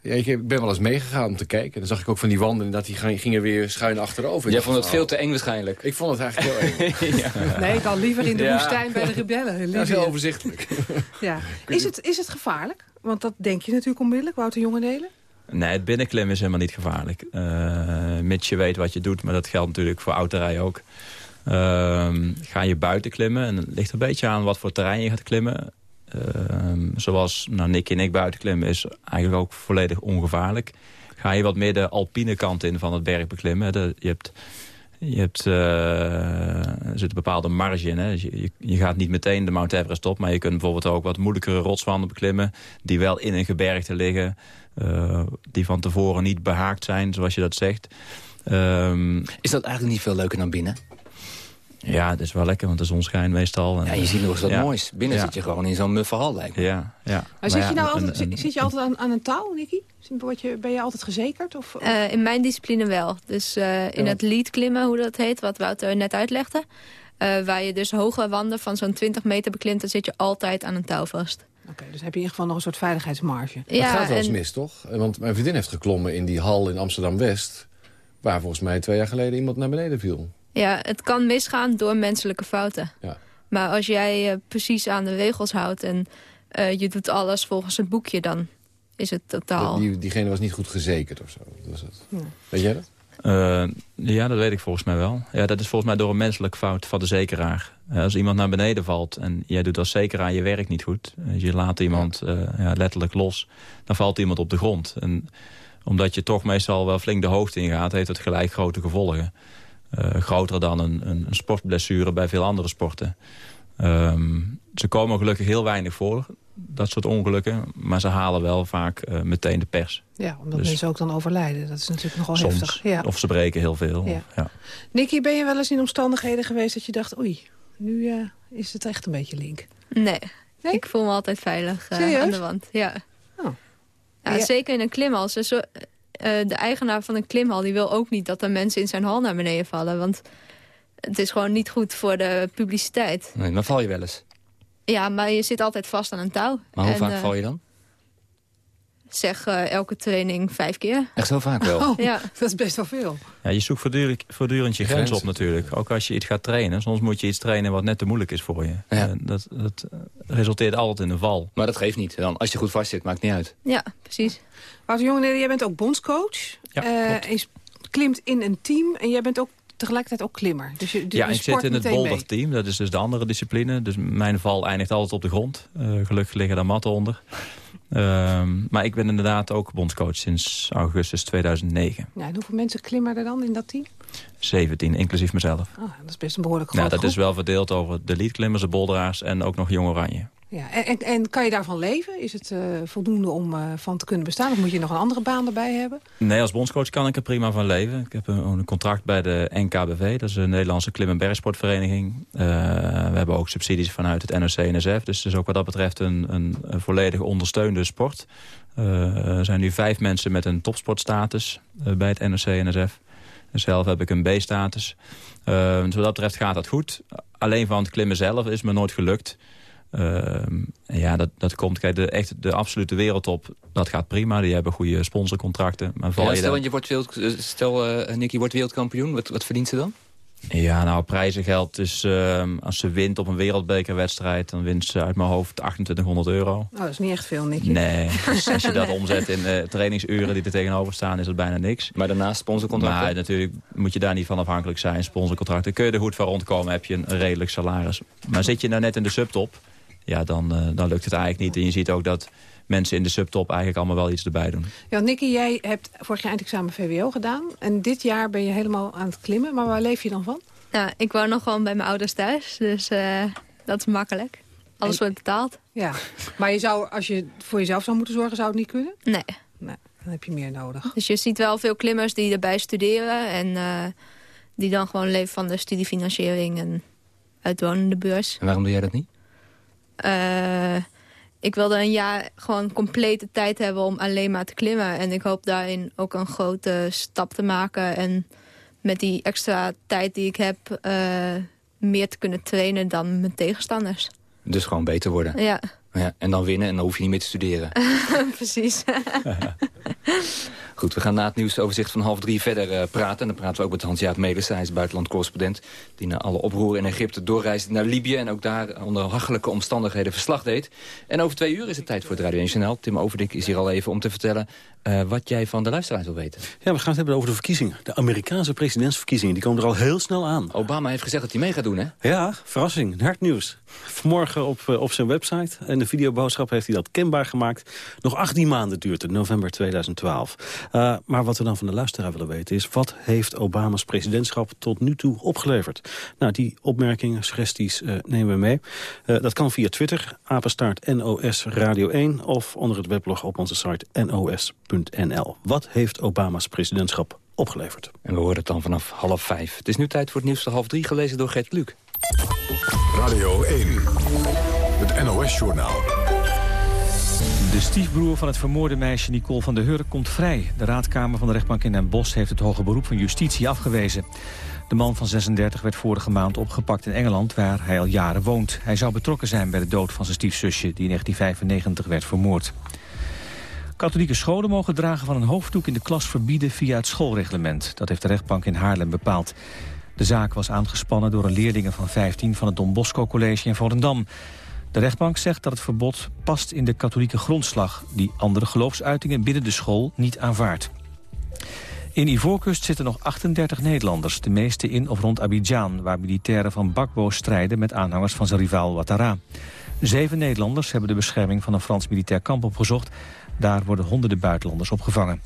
Ja, ik ben wel eens meegegaan om te kijken. En dan zag ik ook van die wanden dat die gingen weer schuin achterover. Jij vond het veel te eng waarschijnlijk. Ik vond het eigenlijk heel eng. ja. Nee, dan liever in de woestijn bij de rebellen. Dat is heel overzichtelijk. ja. is, het, is het gevaarlijk? Want dat denk je natuurlijk onmiddellijk, Wouter Jongendelen. Nee, het binnenklimmen is helemaal niet gevaarlijk. Uh, mits je weet wat je doet, maar dat geldt natuurlijk voor autorij ook. Uh, ga je buiten klimmen, en het ligt een beetje aan wat voor terrein je gaat klimmen. Uh, zoals nou, Nick en ik buiten klimmen is eigenlijk ook volledig ongevaarlijk. Ga je wat meer de alpine kant in van het berg beklimmen. Je hebt, je hebt, uh, er zit een bepaalde marge in. Hè? Dus je, je, gaat niet meteen de Mount Everest op. Maar je kunt bijvoorbeeld ook wat moeilijkere rotswanden beklimmen. Die wel in een gebergte liggen. Uh, die van tevoren niet behaakt zijn, zoals je dat zegt. Um, is dat eigenlijk niet veel leuker dan binnen? Ja, het is wel lekker, want de zon schijnt meestal. En, ja, je ziet nog eens wat ja. moois. Binnen zit je gewoon in zo'n muffe hal, lijkt me. Ja, ja. Maar zit, je nou altijd, een, een, zit je altijd aan, aan een touw, Nicky? Je, ben je altijd gezekerd? Of, of? Uh, in mijn discipline wel. Dus uh, in het lead klimmen, hoe dat heet, wat Wouter net uitlegde. Uh, waar je dus hoge wanden van zo'n 20 meter beklimt... dan zit je altijd aan een touw vast. Oké, okay, dus heb je in ieder geval nog een soort veiligheidsmarge. Ja, dat gaat wel eens en... mis, toch? Want mijn vriendin heeft geklommen in die hal in Amsterdam-West... waar volgens mij twee jaar geleden iemand naar beneden viel. Ja, het kan misgaan door menselijke fouten. Ja. Maar als jij uh, precies aan de regels houdt en uh, je doet alles volgens het boekje... dan is het totaal... Die, diegene was niet goed gezekerd of zo. Was het. Ja. Weet jij dat? Uh, ja, dat weet ik volgens mij wel. Ja, dat is volgens mij door een menselijke fout van de zekeraar. als iemand naar beneden valt en jij doet als zekeraar je werk niet goed... je laat iemand ja, letterlijk los, dan valt iemand op de grond. En omdat je toch meestal wel flink de hoogte ingaat... heeft het gelijk grote gevolgen. Groter dan een, een, sportblessure bij veel andere sporten. Um, ze komen gelukkig heel weinig voor, dat soort ongelukken. Maar ze halen wel vaak uh, meteen de pers. Ja, omdat dus mensen ook dan overlijden. Dat is natuurlijk nogal soms, heftig. Ja. Of ze breken heel veel. Ja. Ja. Nicky, ben je wel eens in omstandigheden geweest dat je dacht... oei, nu uh, is het echt een beetje link? Nee, nee? ik voel me altijd veilig aan de wand. Ja. Oh. Ja, Zeker in een klimhal. Zo, uh, de eigenaar van een klimhal die wil ook niet dat er mensen in zijn hal naar beneden vallen. Want het is gewoon niet goed voor de publiciteit. Nee, dan val je wel eens. Ja, maar je zit altijd vast aan een touw. Maar hoe en, vaak uh, val je dan? Zeg uh, elke training vijf keer. Echt zo vaak wel? Oh, ja. [LAUGHS] Dat is best wel veel. Ja, je zoekt voortdurend, voortdurend je grens, grens op natuurlijk. Ook als je iets gaat trainen. Soms moet je iets trainen wat net te moeilijk is voor je. Ja. Uh, dat, dat resulteert altijd in een val. Maar dat geeft niet. Dan, als je goed vast zit, maakt niet uit. Ja, precies. Wouter Jongen, jij bent ook bondscoach. Ja, uh, je klimt in een team en jij bent ook tegelijkertijd ook klimmer. Dus je, dus ja, je ik zit in het boulderteam. Dat is dus de andere discipline. Dus mijn val eindigt altijd op de grond. Uh, gelukkig liggen daar matten onder. Uh, [LAUGHS] maar ik ben inderdaad ook bondscoach sinds augustus 2009. Ja, en hoeveel mensen klimmen er dan in dat team? 17, inclusief mezelf. Oh, dat is best een behoorlijk groot Nou, dat groep. is wel verdeeld over de leadklimmers, de boulderaars en ook nog Jong Oranje. Ja, en, en, kan je daarvan leven? Is het uh, voldoende om uh, van te kunnen bestaan? Of moet je nog een andere baan erbij hebben? Nee, als bondscoach kan ik er prima van leven. Ik heb een, een contract bij de NKBV. Dat is de Nederlandse Klim- en Bergsportvereniging. Uh, we hebben ook subsidies vanuit het NOC-NSF. Dus het is ook wat dat betreft een, een, een volledig ondersteunde sport. er zijn nu vijf mensen met een topsportstatus bij het NOC-NSF. Zelf heb ik een B-status. Uh, wat dat betreft gaat dat goed. Alleen van het klimmen zelf is me nooit gelukt. Uh, ja, dat, dat komt. Kijk, de, echt de absolute wereldtop, dat gaat prima. Die hebben goede sponsorcontracten. Maar ja, je stel, dan... je wordt wereld, stel uh, Nicky wordt wereldkampioen. Wat, wat verdient ze dan? Ja, nou, prijzengeld. Dus uh, als ze wint op een wereldbekerwedstrijd... dan wint ze uit mijn hoofd 2800 euro. Oh, dat is niet echt veel, Nicky. Nee, dus als je dat [LAUGHS] nee. omzet in uh, trainingsuren die er tegenover staan... is dat bijna niks. Maar daarnaast sponsorcontracten? Maar natuurlijk moet je daar niet van afhankelijk zijn. Sponsorcontracten. Kun je er goed van rondkomen, heb je een redelijk salaris. Maar zit je nou net in de subtop... ja, dan, uh, dan lukt het eigenlijk niet. En je ziet ook dat mensen in de subtop eigenlijk allemaal wel iets erbij doen. Ja, Nicky, jij hebt vorig jaar eindexamen VWO gedaan. En dit jaar ben je helemaal aan het klimmen. Maar waar leef je dan van? Ja, ik woon nog gewoon bij mijn ouders thuis. Dus uh, dat is makkelijk. Alles wordt betaald. Ja, maar je zou, als je voor jezelf zou moeten zorgen, zou het niet kunnen? Nee. nee dan heb je meer nodig. Dus je ziet wel veel klimmers die erbij studeren. En uh, die dan gewoon leven van de studiefinanciering en uitwonende beurs. En waarom doe jij dat niet? Uh, ik wilde een jaar gewoon complete tijd hebben om alleen maar te klimmen. En ik hoop daarin ook een grote stap te maken. En met die extra tijd die ik heb... Uh, meer te kunnen trainen dan mijn tegenstanders. Dus gewoon beter worden? Ja. Ja, en dan winnen en dan hoef je niet meer te studeren. [LAUGHS] Precies. [LAUGHS] Goed, we gaan na het nieuwsoverzicht van half drie verder uh, praten. En dan praten we ook met Hans-Jaap Melis, hij is buitenlandcorrespondent... die na alle oproeren in Egypte doorreisde naar Libië... en ook daar onder hachelijke omstandigheden verslag deed. En over twee uur is het tijd voor het Radio 1 Journaal. Tim Overdik is hier al even om te vertellen uh, wat jij van de luisteraars wil weten. Ja, we gaan het hebben over de verkiezingen. De Amerikaanse presidentsverkiezingen, die komen er al heel snel aan. Obama heeft gezegd dat hij mee gaat doen, hè? Ja, verrassing. Hartnieuws. Vanmorgen op, uh, op zijn website en de videoboodschap heeft hij dat kenbaar gemaakt. Nog 18 maanden duurt het, november 2012. Uh, maar wat we dan van de luisteraar willen weten is... wat heeft Obama's presidentschap tot nu toe opgeleverd? Nou, die opmerkingen, suggesties uh, nemen we mee. Uh, dat kan via Twitter, apenstaart NOS Radio 1... of onder het weblog op onze site nos.nl. Wat heeft Obama's presidentschap opgeleverd? En we horen het dan vanaf half vijf. Het is nu tijd voor het nieuws van half drie, gelezen door Gert Luc. Radio 1, het NOS-journaal. De stiefbroer van het vermoorde meisje Nicole van der Hurk komt vrij. De raadkamer van de rechtbank in Den Bosch heeft het hoge beroep van justitie afgewezen. De man van 36 werd vorige maand opgepakt in Engeland, waar hij al jaren woont. Hij zou betrokken zijn bij de dood van zijn stiefzusje, die in 1995 werd vermoord. Katholieke scholen mogen dragen van een hoofddoek in de klas verbieden via het schoolreglement. Dat heeft de rechtbank in Haarlem bepaald. De zaak was aangespannen door een leerlingen van 15 van het Don Bosco College in Volendam. De rechtbank zegt dat het verbod past in de katholieke grondslag... die andere geloofsuitingen binnen de school niet aanvaardt. In Ivoorkust zitten nog 38 Nederlanders, de meeste in of rond Abidjan... waar militairen van Bakbo strijden met aanhangers van zijn rivaal Ouattara. Zeven Nederlanders hebben de bescherming van een Frans militair kamp opgezocht. Daar worden honderden buitenlanders opgevangen.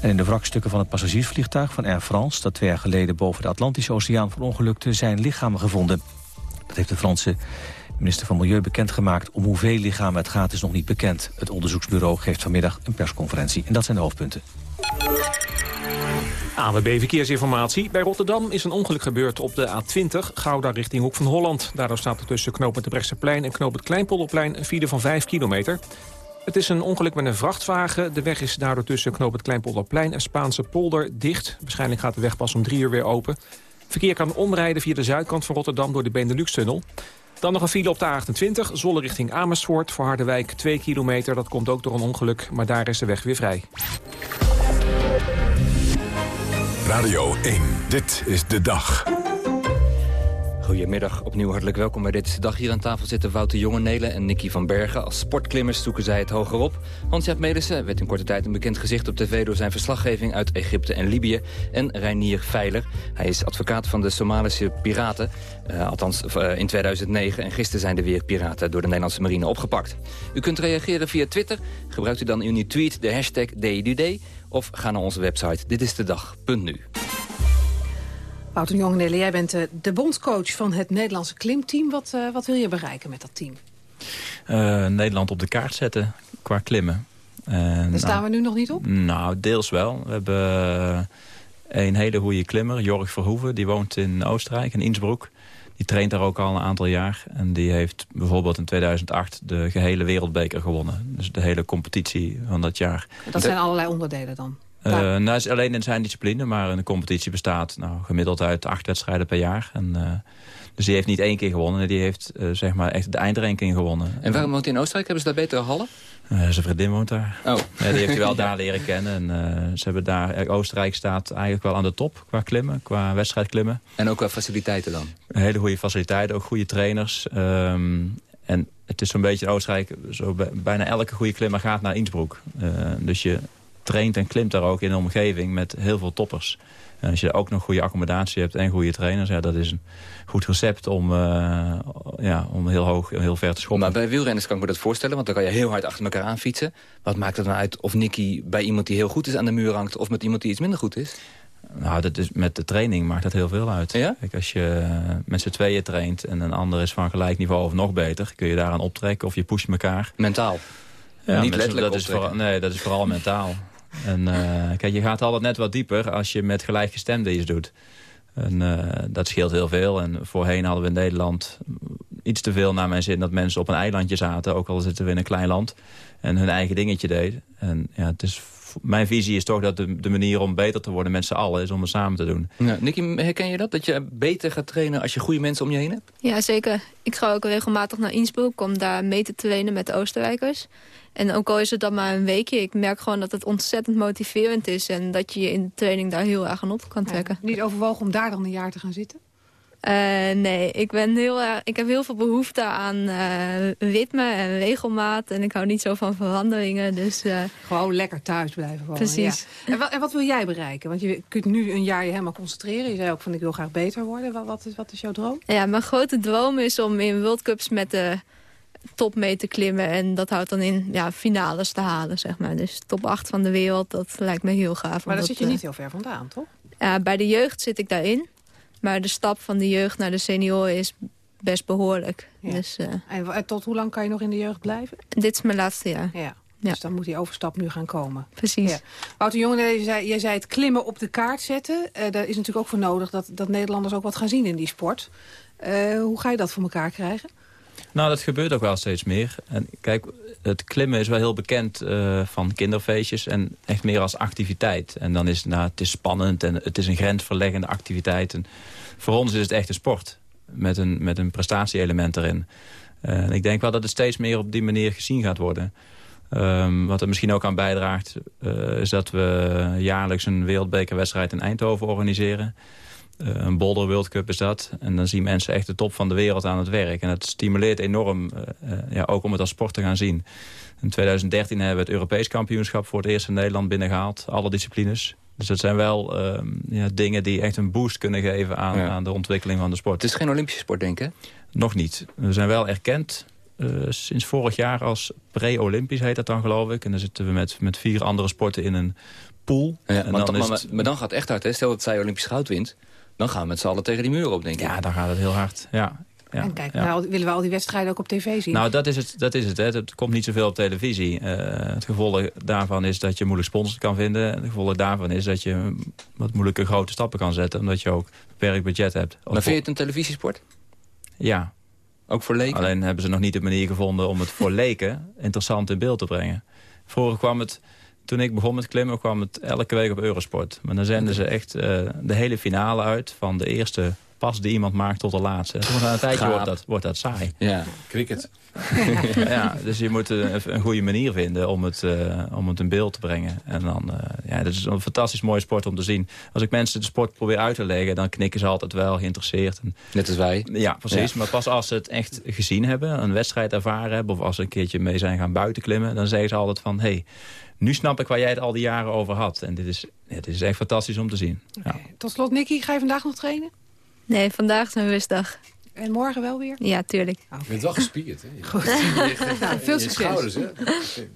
En in de wrakstukken van het passagiersvliegtuig van Air France... dat twee jaar geleden boven de Atlantische Oceaan verongelukte... zijn lichamen gevonden. Dat heeft de Franse minister van Milieu bekendgemaakt. Om hoeveel lichamen het gaat is nog niet bekend. Het onderzoeksbureau geeft vanmiddag een persconferentie. En dat zijn de hoofdpunten. ANWB Verkeersinformatie. Bij Rotterdam is een ongeluk gebeurd op de A20, Gouda richting Hoek van Holland. Daardoor staat er tussen knooppunt de Brechtseplein en knooppunt Kleinpolderplein een file van 5 kilometer. Het is een ongeluk met een vrachtwagen. De weg is daardoor tussen knooppunt Kleinpolderplein en Spaanse polder dicht. Waarschijnlijk gaat de weg pas om drie uur weer open. Verkeer kan omrijden via de zuidkant van Rotterdam door de Benelux-tunnel. Dan nog een file op de A28, Zolle richting Amersfoort. Voor Harderwijk 2 kilometer, dat komt ook door een ongeluk. Maar daar is de weg weer vrij. Radio 1, dit is de dag. Goedemiddag, opnieuw hartelijk welkom bij Dit Dag. Hier aan tafel zitten Wouter Jongenelen en Nicky van Bergen. Als sportklimmers zoeken zij het hoger op. Hans-Jaap werd in korte tijd een bekend gezicht op tv... door zijn verslaggeving uit Egypte en Libië. En Reinier Veiler. Hij is advocaat van de Somalische piraten. Uh, althans uh, in 2009. En gisteren zijn er weer piraten door de Nederlandse marine opgepakt. U kunt reageren via Twitter. Gebruikt u dan in uw tweet de hashtag DIDD... of ga naar onze website ditistedag.nu. Wouter Jongnelle, jij bent uh, de bondscoach van het Nederlandse klimteam. Wat, uh, wat wil je bereiken met dat team? Uh, Nederland op de kaart zetten qua klimmen. Daar staan nou, we nu nog niet op? Nou, deels wel. We hebben een hele goede klimmer, Jorg Verhoeven. Die woont in Oostenrijk, in Innsbruck. Die traint daar ook al een aantal jaar. En die heeft bijvoorbeeld in 2008 de gehele wereldbeker gewonnen. Dus de hele competitie van dat jaar. Dat zijn allerlei onderdelen dan? Uh, nou, is alleen in zijn discipline, maar een competitie bestaat nou, gemiddeld uit acht wedstrijden per jaar. En, uh, dus die heeft niet één keer gewonnen, die heeft uh, zeg maar echt de eindranking gewonnen. En waarom woont hij in Oostenrijk? Hebben ze daar betere hallen? zijn vriendin woont daar. Oh. Ja, die heeft hij wel [LAUGHS] daar leren kennen. En, ze hebben daar, Oostenrijk staat eigenlijk wel aan de top qua klimmen, qua wedstrijdklimmen. En ook qua faciliteiten dan? Hele goede faciliteiten, ook goede trainers. Um, en het is zo'n beetje in Oostenrijk, zo bijna elke goede klimmer gaat naar Innsbruck. dus je traint en klimt daar ook in een omgeving met heel veel toppers. En als je ook nog goede accommodatie hebt en goede trainers... Ja, dat is een goed recept om, uh, ja, om heel hoog heel ver te schoppen. Maar bij wielrenners kan ik me dat voorstellen... want dan kan je heel hard achter elkaar aan fietsen. Wat maakt het nou uit of Nicky bij iemand die heel goed is aan de muur hangt... of met iemand die iets minder goed is? Nou, dat is, met de training maakt dat heel veel uit. Ja? Kijk, als je met z'n tweeën traint en een ander is van gelijk niveau of nog beter... kun je daaraan optrekken of je pusht elkaar. Mentaal? Ja, Niet letterlijk dat is vooral, Nee, dat is vooral mentaal. En uh, kijk, je gaat altijd net wat dieper als je met gelijkgestemden iets doet. En uh, dat scheelt heel veel. En voorheen hadden we in Nederland iets te veel naar mijn zin dat mensen op een eilandje zaten. Ook al zitten we in een klein land. En hun eigen dingetje deden. En ja, het is, mijn visie is toch dat de, de manier om beter te worden met z'n allen is om het samen te doen. Ja, Nicky, herken je dat? Dat je beter gaat trainen als je goede mensen om je heen hebt? Ja, zeker. Ik ga ook regelmatig naar Innsbruck om daar mee te trainen met de Oostenrijkers. En ook al is het dan maar een weekje, ik merk gewoon dat het ontzettend motiverend is... en dat je je in de training daar heel erg aan op kan trekken. Niet overwogen om daar dan een jaar te gaan zitten? Uh, nee, ik, ben heel erg, ik heb heel veel behoefte aan uh, ritme en regelmaat. En ik hou niet zo van veranderingen. Dus, uh... Gewoon lekker thuis blijven. Gewoon, Precies. Ja. En, wat, en, wat, wil jij bereiken? Want je kunt nu een jaar je helemaal concentreren. Je zei ook van ik wil graag beter worden. Wat, wat, is, wat is jouw droom? Ja, mijn grote droom is om in World Cups met de top mee te klimmen. En dat houdt dan in ja, finales te halen, zeg maar. Dus top 8 van de wereld, dat lijkt me heel gaaf. Maar daar zit je niet heel ver vandaan, toch? Ja, bij de jeugd zit ik daarin. Maar de stap van de jeugd naar de senioren is best behoorlijk. Ja. Dus, uh, en tot hoe lang kan je nog in de jeugd blijven? Dit is mijn laatste jaar. Ja. Dus dan moet die overstap nu gaan komen. Precies. Ja. Wouter Jongen, jij zei, jij zei het klimmen op de kaart zetten. Uh, daar is natuurlijk ook voor nodig dat, dat Nederlanders ook wat gaan zien in die sport. Uh, hoe ga je dat voor elkaar krijgen? Nou, dat gebeurt ook wel steeds meer. En kijk, het klimmen is wel heel bekend uh, van kinderfeestjes en echt meer als activiteit. En dan is nou, het is spannend en het is een grensverleggende activiteit. En voor ons is het echt een sport met een, met een prestatie-element erin. Uh, en ik denk wel dat het steeds meer op die manier gezien gaat worden. Um, wat er misschien ook aan bijdraagt, uh, is dat we jaarlijks een wereldbekerwedstrijd in Eindhoven organiseren. Uh, een Boulder World Cup is dat. En dan zien mensen echt de top van de wereld aan het werk. En dat stimuleert enorm, uh, uh, ja, ook om het als sport te gaan zien. In 2013 hebben we het Europees kampioenschap voor het eerst in Nederland binnengehaald. Alle disciplines. Dus dat zijn wel ja, dingen die echt een boost kunnen geven aan, ja. aan, de ontwikkeling van de sport. Het is geen Olympische sport, denk ik, Nog niet. We zijn wel erkend sinds vorig jaar als pre-Olympisch heet dat dan, geloof ik. En dan zitten we met, met vier andere sporten in een pool. Ja, en maar, dan maar, het... maar, dan gaat het echt hard. Hè? Stel dat zij Olympisch goud wint dan gaan we met z'n allen tegen die muur op, denk ik. Ja, dan gaat het heel hard. Ja. Ja, en kijk, ja. nou, willen we al die wedstrijden ook op tv zien? Nou, dat is het. Dat is het, hè. Het komt niet zoveel op televisie. Uh, het gevolg daarvan is dat je moeilijk sponsors kan vinden. Het gevolg daarvan is dat je wat moeilijke grote stappen kan zetten. Omdat je ook beperkt budget hebt. Maar vind je het een televisiesport? Ja. Ook voor leken? Alleen hebben ze nog niet de manier gevonden om het voor [LAUGHS] leken interessant in beeld te brengen. Vroeger kwam het toen ik begon met klimmen kwam het elke week op Eurosport. Maar dan zenden ze echt uh, de hele finale uit van de eerste pas die iemand maakt tot de laatste. Toen na een tijdje wordt dat, wordt dat saai. Ja, cricket. [LAUGHS] ja, dus je moet een, een goede manier vinden om het, uh, om het in beeld te brengen. En dan, uh, ja, dat is een fantastisch mooie sport om te zien. Als ik mensen de sport probeer uit te leggen, dan knikken ze altijd wel geïnteresseerd. En, Net als wij. Ja, precies. Ja. Maar pas als ze het echt gezien hebben, een wedstrijd ervaren hebben... of als ze een keertje mee zijn gaan buiten klimmen... dan zeggen ze altijd van... Hey, nu snap ik waar jij het al die jaren over had. En dit is, dit is echt fantastisch om te zien. Okay. Ja. Tot slot, Nicky, ga je vandaag nog trainen? Nee, vandaag is een rustdag. En morgen wel weer? Ja, tuurlijk. Oh. Je bent wel gespierd, hè? Goed. [LAUGHS] nou, veel succes. Schouders, hè? [LAUGHS]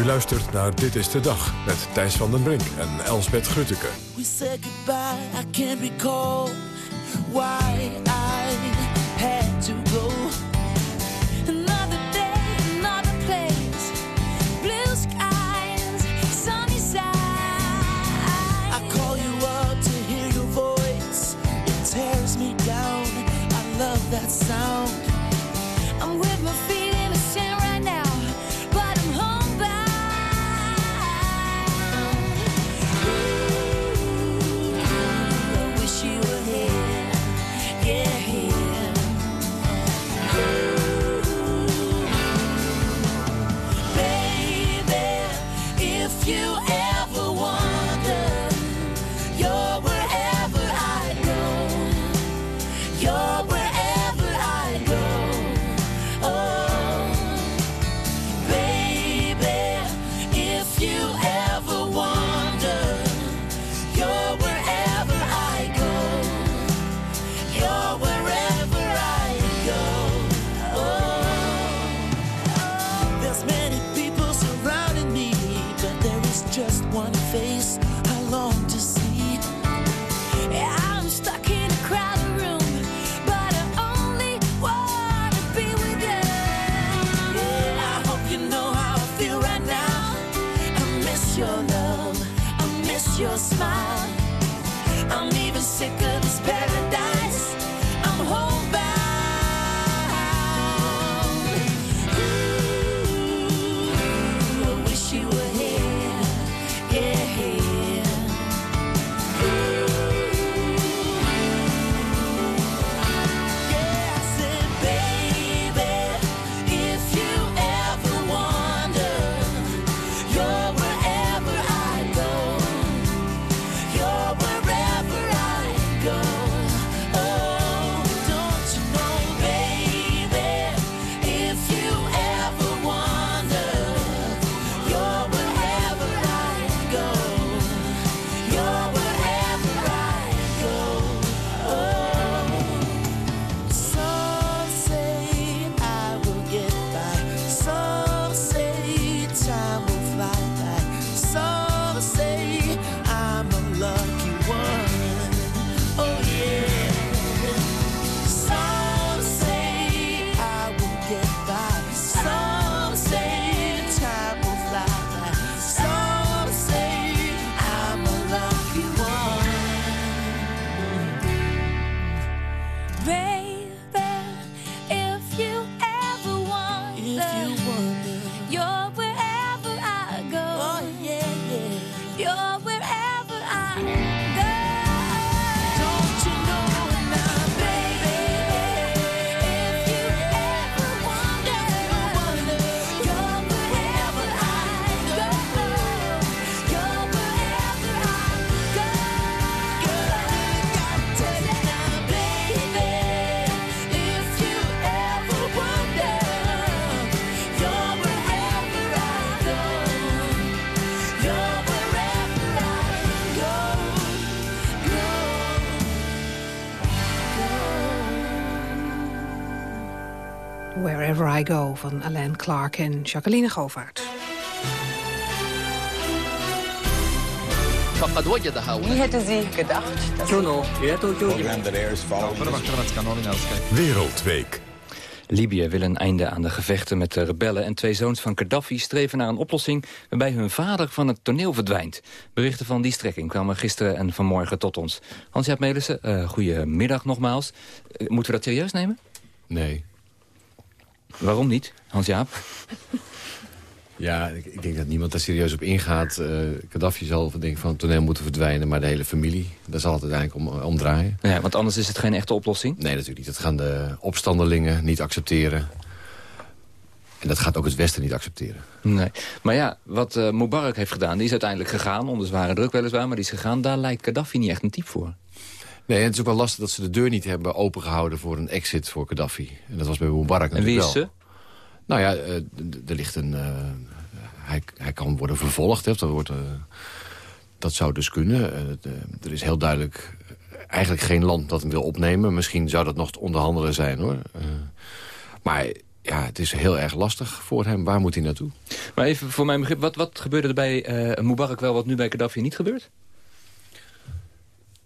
U luistert naar Dit is de Dag met Thijs van den Brink en Elsbeth Grutteke. We said goodbye, I can't recall why I had to go. Another day, another place, blue skies, sunny side. I call you up to hear your voice, it tears me down. I love that sound. Wherever I Go van Alain Clark en Jacqueline Govaert. فقد وجدها Wie hätte sie gedacht? Juno. Wereldweek. Libië wil een einde aan de gevechten met de rebellen... en twee zoons van Gaddafi streven naar een oplossing... waarbij hun vader van het toneel verdwijnt. Berichten van die strekking kwamen gisteren en vanmorgen tot ons. Hans-Jaap Melissen, uh, goedemiddag nogmaals. Uh, moeten we dat serieus nemen? Nee. Waarom niet, Hans-Jaap? Ja, ik, ik, denk dat niemand daar serieus op ingaat. Uh, Gaddafi zal denken van het toneel moeten verdwijnen... maar de hele familie, daar zal het uiteindelijk om, om draaien. Ja, want anders is het geen echte oplossing? Nee, natuurlijk niet. Dat gaan de opstandelingen niet accepteren. En dat gaat ook het Westen niet accepteren. Nee. Maar ja, wat uh, Mubarak heeft gedaan, die is uiteindelijk gegaan... onder zware druk weliswaar, maar die is gegaan. Daar lijkt Gaddafi niet echt een type voor. Nee, en het is ook wel lastig dat ze de deur niet hebben opengehouden... voor een exit voor Gaddafi. En dat was bij Mubarak natuurlijk wel. En wie is ze? Nou ja, uh, er ligt een... Uh, hij, hij, kan worden vervolgd. Hè. Dat, wordt, uh, dat zou dus kunnen. er is heel duidelijk eigenlijk geen land dat hem wil opnemen. Misschien zou dat nog te onderhandelen zijn, hoor. maar ja, het is heel erg lastig voor hem. Waar moet hij naartoe? Maar even voor mijn begrip, wat, wat gebeurde er bij Mubarak wel... wat nu bij Gaddafi niet gebeurt?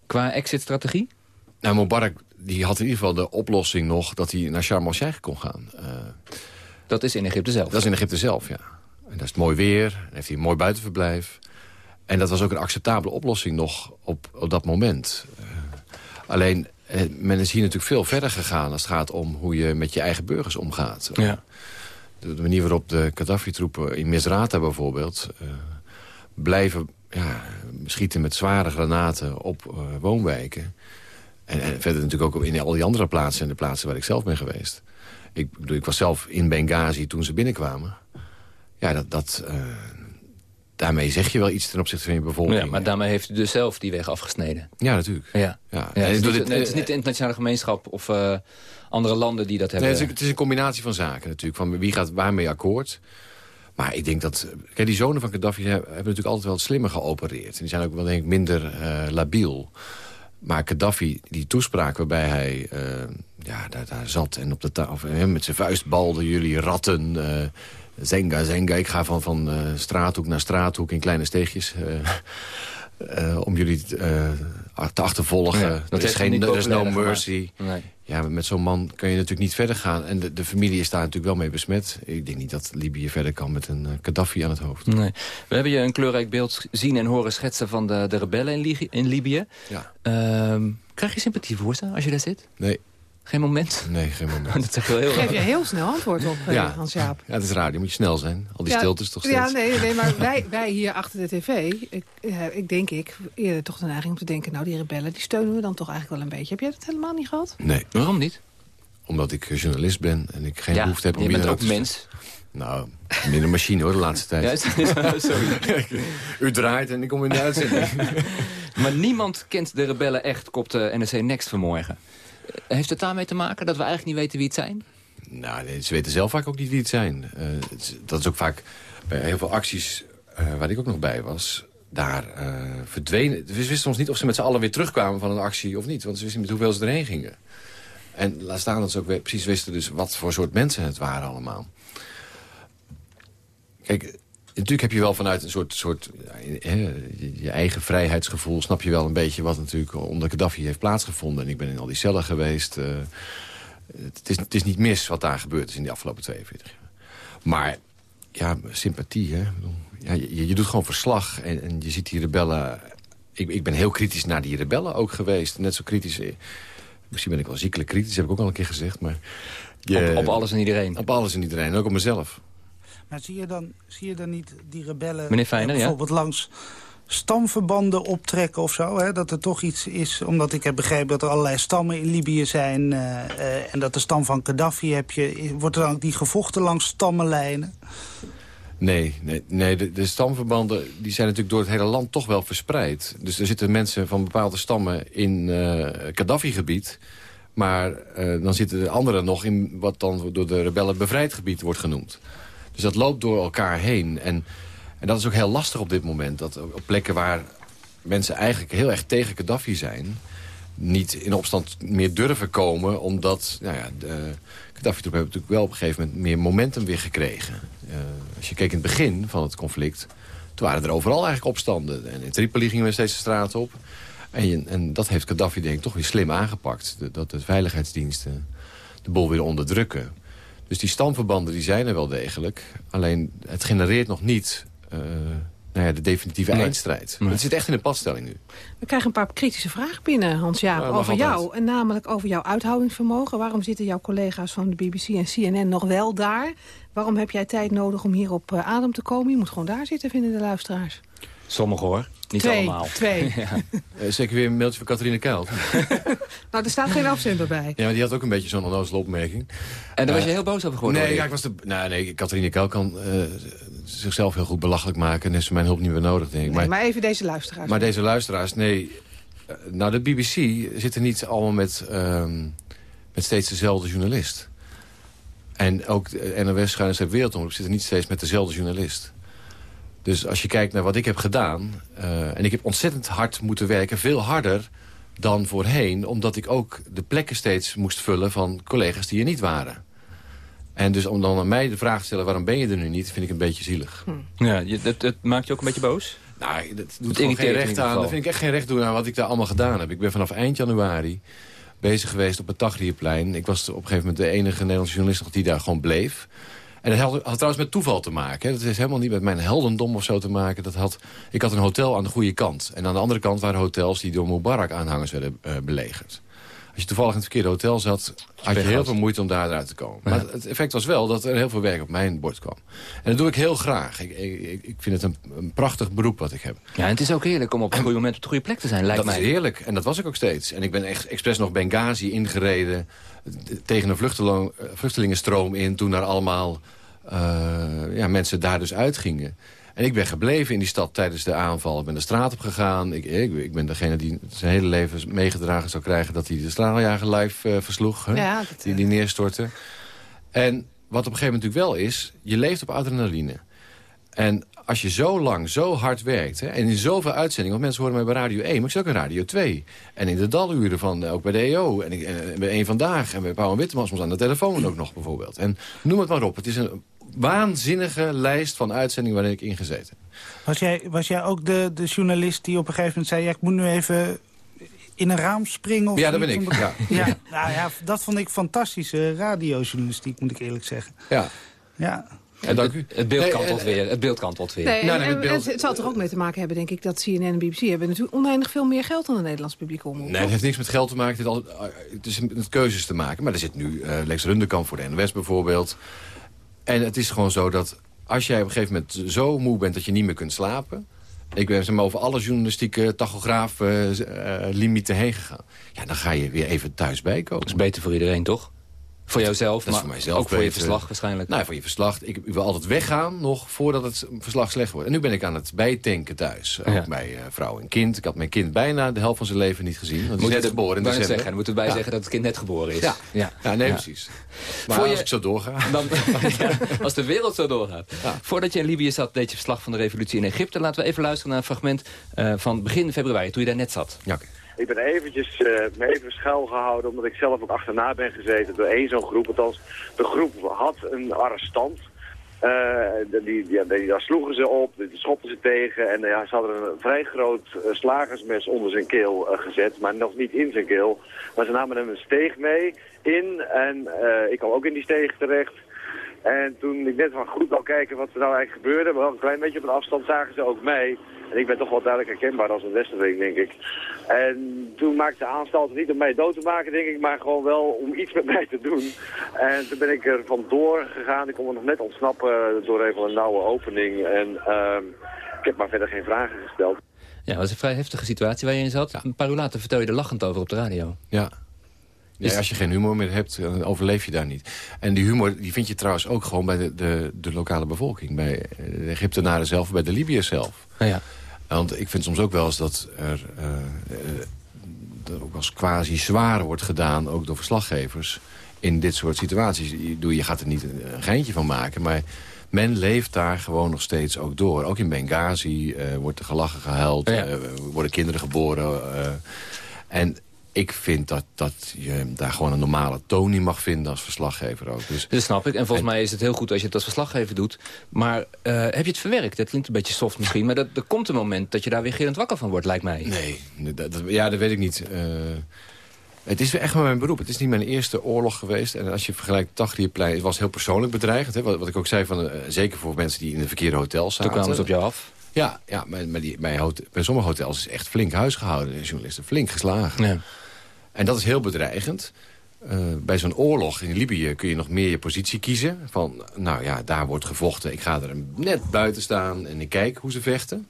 Qua exit-strategie? Nou, Mubarak die had in ieder geval de oplossing nog... dat hij naar Sharm el-Sheikh kon gaan. dat is in Egypte zelf? Dat is in Egypte zelf, ja. En dat is mooi weer, dan heeft hij een mooi buitenverblijf. En dat was ook een acceptabele oplossing nog op, op dat moment. Uh, alleen, uh, men is hier natuurlijk veel verder gegaan... als het gaat om hoe je met je eigen burgers omgaat. Ja. De, de manier waarop de Gaddafi-troepen in Misrata bijvoorbeeld... Uh, blijven ja, schieten met zware granaten op woonwijken. En, en, verder natuurlijk ook in al die andere plaatsen... en de plaatsen waar ik zelf ben geweest. Ik, ik was zelf in Benghazi toen ze binnenkwamen ja, dat, dat, uh, daarmee zeg je wel iets ten opzichte van je bevolking. Ja, maar daarmee heeft u dus zelf die weg afgesneden. Ja, natuurlijk. Ja. ja. ja het, is niet, dit, nee, het is niet de internationale gemeenschap of uh, andere landen die dat hebben. Nee, het, is, het is een combinatie van zaken natuurlijk. Van wie gaat waarmee akkoord. Maar ik denk dat... Kijk, die zonen van Gaddafi hebben, natuurlijk altijd wel slimmer geopereerd. En die zijn ook wel denk ik minder uh, labiel. Maar Gaddafi, die toespraak waarbij hij uh, ja, daar, daar zat... en op de tafel met zijn vuist balde jullie ratten... Zenga, Zenga. Ik ga van, van straathoek naar straathoek in kleine steegjes. Uh, eh, om jullie eh, te achtervolgen. Ja, dat er is geen er is no mercy. Nee. Ja, met zo'n man kun je natuurlijk niet verder gaan. En de, de familie is daar natuurlijk wel mee besmet. Ik denk niet dat Libië verder kan met een uh, Gaddafi aan het hoofd. Nee. We hebben je een kleurrijk beeld zien en horen schetsen van de, de rebellen in Libië. Ja. Ehm, krijg je sympathie voor ze als je daar zit? Nee. Geen moment? Nee, geen moment. [LAUGHS] dat wel heel Geef je heel snel antwoord op, uh, ja. Hans-Jaap. Ja, het is radio. Moet je snel zijn. Al die ja, stiltes toch steeds. Ja, nee, nee maar [LAUGHS] wij, wij hier achter de tv, ik, uh, ik denk ik, eerder toch de neiging om te denken... nou, die rebellen, die steunen we dan toch eigenlijk wel een beetje. Heb jij dat helemaal niet gehad? Nee. Waarom niet? Omdat ik journalist ben en ik geen ja, behoefte heb om je bent ook mens. Nou, meer een machine hoor, de laatste tijd. Ja, [LAUGHS] sorry. U draait en ik kom in de uitzending. maar niemand kent de rebellen echt, kopte NRC Next vanmorgen. Heeft het daarmee te maken dat we eigenlijk niet weten wie het zijn? Nou, nee, ze weten zelf vaak ook niet wie het zijn. Het, dat is ook vaak bij heel veel acties uh, waar ik ook nog bij was... daar uh, verdwenen... We wisten ons niet of ze met z'n allen weer terugkwamen van een actie of niet. Want ze wisten niet hoeveel ze erheen gingen. En laat staan dat ze ook precies wisten dus wat voor soort mensen het waren allemaal. Kijk, natuurlijk heb je wel vanuit een soort, soort je eigen vrijheidsgevoel... snap je wel een beetje wat natuurlijk onder Gaddafi heeft plaatsgevonden. En ik ben in al die cellen geweest. Uh, het, is, het is niet mis wat daar gebeurd is in die afgelopen 42 jaar. Maar ja, sympathie, hè. Ja, je, je doet gewoon verslag en, en je ziet die rebellen... Ik, ik ben heel kritisch naar die rebellen ook geweest. Net zo kritisch... Misschien ben ik wel ziekelijk kritisch, heb ik ook al een keer gezegd. Maar je, op, op alles en iedereen? Op alles en iedereen, en ook op mezelf. Maar zie je dan, zie je dan niet die rebellen Meneer Feiner, bijvoorbeeld ja? langs stamverbanden optrekken of zo? Hè? Dat er toch iets is, omdat ik heb begrepen dat er allerlei stammen in Libië zijn... Uh, uh, en dat de stam van Gaddafi heb je... Wordt er dan ook die gevochten langs stammenlijnen? Nee, nee, nee de, de, stamverbanden die zijn natuurlijk door het hele land toch wel verspreid. Dus er zitten mensen van bepaalde stammen in uh, Gaddafi-gebied... maar dan zitten de anderen nog in wat dan door de rebellen bevrijd gebied wordt genoemd. Dus dat loopt door elkaar heen. En, en dat is ook heel lastig op dit moment. Dat op plekken waar mensen eigenlijk heel erg tegen Gaddafi zijn... niet in opstand meer durven komen. Omdat nou ja, de Gaddafi-troepen hebben natuurlijk wel op een gegeven moment... meer momentum weer gekregen. Uh, als je keek in het begin van het conflict... toen waren er overal eigenlijk opstanden. En in Tripoli gingen we steeds de straat op. En, en dat heeft Gaddafi denk ik toch weer slim aangepakt. Dat de veiligheidsdiensten de bol weer onderdrukken. Dus die stamverbanden die zijn er wel degelijk. Alleen het genereert nog niet uh, nou ja, de definitieve nee. eindstrijd. Nee. Het zit echt in de padstelling nu. We krijgen een paar kritische vragen binnen, Hans-Jaap, Ja, over jou. altijd. En namelijk over jouw uithoudingsvermogen. Waarom zitten jouw collega's van de BBC en CNN nog wel daar? Waarom heb jij tijd nodig om hier op eh, adem te komen? Je moet gewoon daar zitten, vinden de luisteraars. Sommigen hoor, niet Twee, allemaal. twee. [LAUGHS] ja. Uh, zeker weer een mailtje van Catharine Kuil. [LAUGHS] Nou, er staat geen afzender bij. Ja, maar die had ook een beetje zo'n onnozele opmerking. En daar was Eh, je heel boos over geworden? Nee, ja, ik. was de, nou, nee, Catharine Kuil kan eh, zichzelf heel goed belachelijk maken... en heeft ze mijn hulp niet meer nodig, denk ik. Nee, maar even deze luisteraars. Maar deze luisteraars, nee. eh, Nou, de BBC zit er niet allemaal met, ehm, met steeds dezelfde journalist. En ook de NOS Schuine Wereldomroep zit er niet steeds met dezelfde journalist. Dus als je kijkt naar wat ik heb gedaan... eh, en ik heb ontzettend hard moeten werken, veel harder dan voorheen... omdat ik ook de plekken steeds moest vullen van collega's die er niet waren. En dus om dan aan mij de vraag te stellen... waarom ben je er nu niet, vind ik een beetje zielig. Ja, je, dat, dat maakt je ook een beetje boos? Nou, dat doet geen recht aan. Dat vind ik echt geen recht doen aan wat ik daar allemaal gedaan heb. Ik ben vanaf eind januari bezig geweest op het Tagrierplein. Ik was op een gegeven moment de enige Nederlandse journalist nog die daar gewoon bleef. En dat had, had trouwens met toeval te maken. Hè. Dat is helemaal niet met mijn heldendom of zo te maken. Dat had, ik had een hotel aan de goede kant. En aan de andere kant waren hotels die door Mubarak-aanhangers werden eh, belegerd. Als je toevallig in het verkeerde hotel zat, had je heel veel moeite om daar eruit te komen. Maar het effect was wel dat er heel veel werk op mijn bord kwam. En dat doe ik heel graag. Ik, ik, ik vind het een, een prachtig beroep wat ik heb. Ja, en het is ook heerlijk om op het goede moment op de goede plek te zijn, lijkt dat mij. is heerlijk. En dat was ik ook steeds. En ik ben echt expres nog Benghazi ingereden... tegen een vluchteling, vluchtelingenstroom in... toen er allemaal eh, ja, mensen daar dus uitgingen. En ik ben gebleven in die stad tijdens de aanval. Ik ben de straat op gegaan. Ik, ik, ik ben degene die zijn hele leven meegedragen zou krijgen... dat hij de straaljager live eh, versloeg. Hè? Ja, dat, die, die neerstortte. En wat op een gegeven moment natuurlijk wel is... je leeft op adrenaline. En als je zo lang, zo hard werkt... Hè, en in zoveel uitzendingen... want mensen horen mij bij Radio 1, maar ik zit ook in Radio 2. En in de daluren van, eh, ook bij de EO. En, ik, en bij één Vandaag. En bij Pauw en Wittemans aan de telefoon ook nog bijvoorbeeld. En noem het maar op. Het is een waanzinnige lijst van uitzendingen waarin ik ingezeten Was jij, was jij ook de, de journalist die op een gegeven moment zei... Ja, ik moet nu even in een raam springen? Of Ja, dat ben ik, ja. [LAUGHS] ja, nou ja, dat vond ik fantastische radiojournalistiek, moet ik eerlijk zeggen. Ja. Ja. En dank u. Het beeld kantelt eh, weer. Het beeld kantelt weer. Nee, Nou, nee, het beeld- het zal er ook mee te maken hebben, denk ik, dat CNN en BBC hebben natuurlijk oneindig veel meer geld dan de Nederlandse publieke omroep. Nee, het heeft niks met geld te maken. Het, al- het is met keuzes te maken. Maar er zit nu eh, Lex Runderkamp voor de NOS bijvoorbeeld. En het is gewoon zo dat als jij op een gegeven moment zo moe bent... dat je niet meer kunt slapen... Ik ben zeg maar, over alle journalistieke tachograaf eh, limieten heen gegaan. Ja, dan ga je weer even thuis bijkomen. Dat is beter voor iedereen, toch? Voor jouzelf, maar voor mijzelf ook voor je verslag waarschijnlijk. Nou, voor je verslag. Ik, wil altijd weggaan nog voordat het verslag slecht wordt. En nu ben ik aan het bijtanken thuis. Ook Ja. bij eh, vrouw en kind. Ik had mijn kind bijna de helft van zijn leven niet gezien. Want Moet net geboren in december. zeggen, dan moeten we bij Ja. zeggen dat het kind net geboren is. Ja, ja. ja nee, precies. Maar Voor als je- ik zo doorga... [LAUGHS] Dan, als de wereld zo doorgaat. Voordat je in Libië zat, deed je verslag van de revolutie in Egypte. Laten we even luisteren naar een fragment eh, van begin februari, toen je daar net zat. Ja, Ik ben eventjes eh, me even schuil gehouden, omdat ik zelf ook achterna ben gezeten door één zo'n groep. Althans, de groep had een arrestant. Eh, die, die, daar sloegen ze op, die schopten ze tegen en ja, ze hadden een vrij groot eh, slagersmes onder zijn keel gezet, maar nog niet in zijn keel. Maar ze namen hem een steeg mee in en ik kwam ook in die steeg terecht. En toen ik net van goed wou kijken wat er nou eigenlijk gebeurde, maar wel een klein beetje op een afstand zagen ze ook mij. En ik ben toch wel duidelijk herkenbaar als een Westerling, denk ik. En toen maakte de aanstalten niet om mij dood te maken, denk ik, maar gewoon wel om iets met mij te doen. En toen ben ik er vandoor gegaan. Ik kon me nog net ontsnappen door even een nauwe opening. En ehm, ik heb maar verder geen vragen gesteld. Ja, dat was een vrij heftige situatie waar je in zat. Een paar uur later vertel je er lachend over op de radio. Ja. Ja, als je geen humor meer hebt, dan overleef je daar niet. En die humor die vind je trouwens ook gewoon bij de, de, de lokale bevolking. Bij de Egyptenaren zelf, bij de Libiërs zelf. ja. Want ik vind soms ook wel eens dat er eh, eh, dat ook als quasi zwaar wordt gedaan... ook door verslaggevers in dit soort situaties. Je, doe- je gaat er niet een, geintje van maken, maar... Men leeft daar gewoon nog steeds ook door. Ook in Benghazi eh, wordt er gelachen, gehuild. Ja. eh, worden kinderen geboren. eh. en ik vind dat, dat je daar gewoon een normale toon in mag vinden als verslaggever ook. Dus Dat snap ik. En volgens mij is het heel goed als je het als verslaggever doet. Maar eh, heb je het verwerkt? Dat klinkt een beetje soft misschien. Maar dat, er komt een moment dat je daar weer gillend wakker van wordt, lijkt mij. Nee, dat, dat- ja, dat weet ik niet. Eh, het is echt maar mijn beroep. Het is niet mijn eerste oorlog geweest. En als je vergelijkt Tahrirplein, het was heel persoonlijk bedreigend. Hè? Wat, wat ik ook zei, van, eh, zeker voor mensen die in de verkeerde hotels zaten. Toen kwamen ze op jou af. Ja, ja maar, maar die, bij, sommige hotels is echt flink huisgehouden. De journalisten flink geslagen. Ja. En dat is heel bedreigend. Eh, bij zo'n oorlog in Libië kun je nog meer je positie kiezen. Van, nou ja, daar wordt gevochten. Ik ga er net buiten staan en ik kijk hoe ze vechten.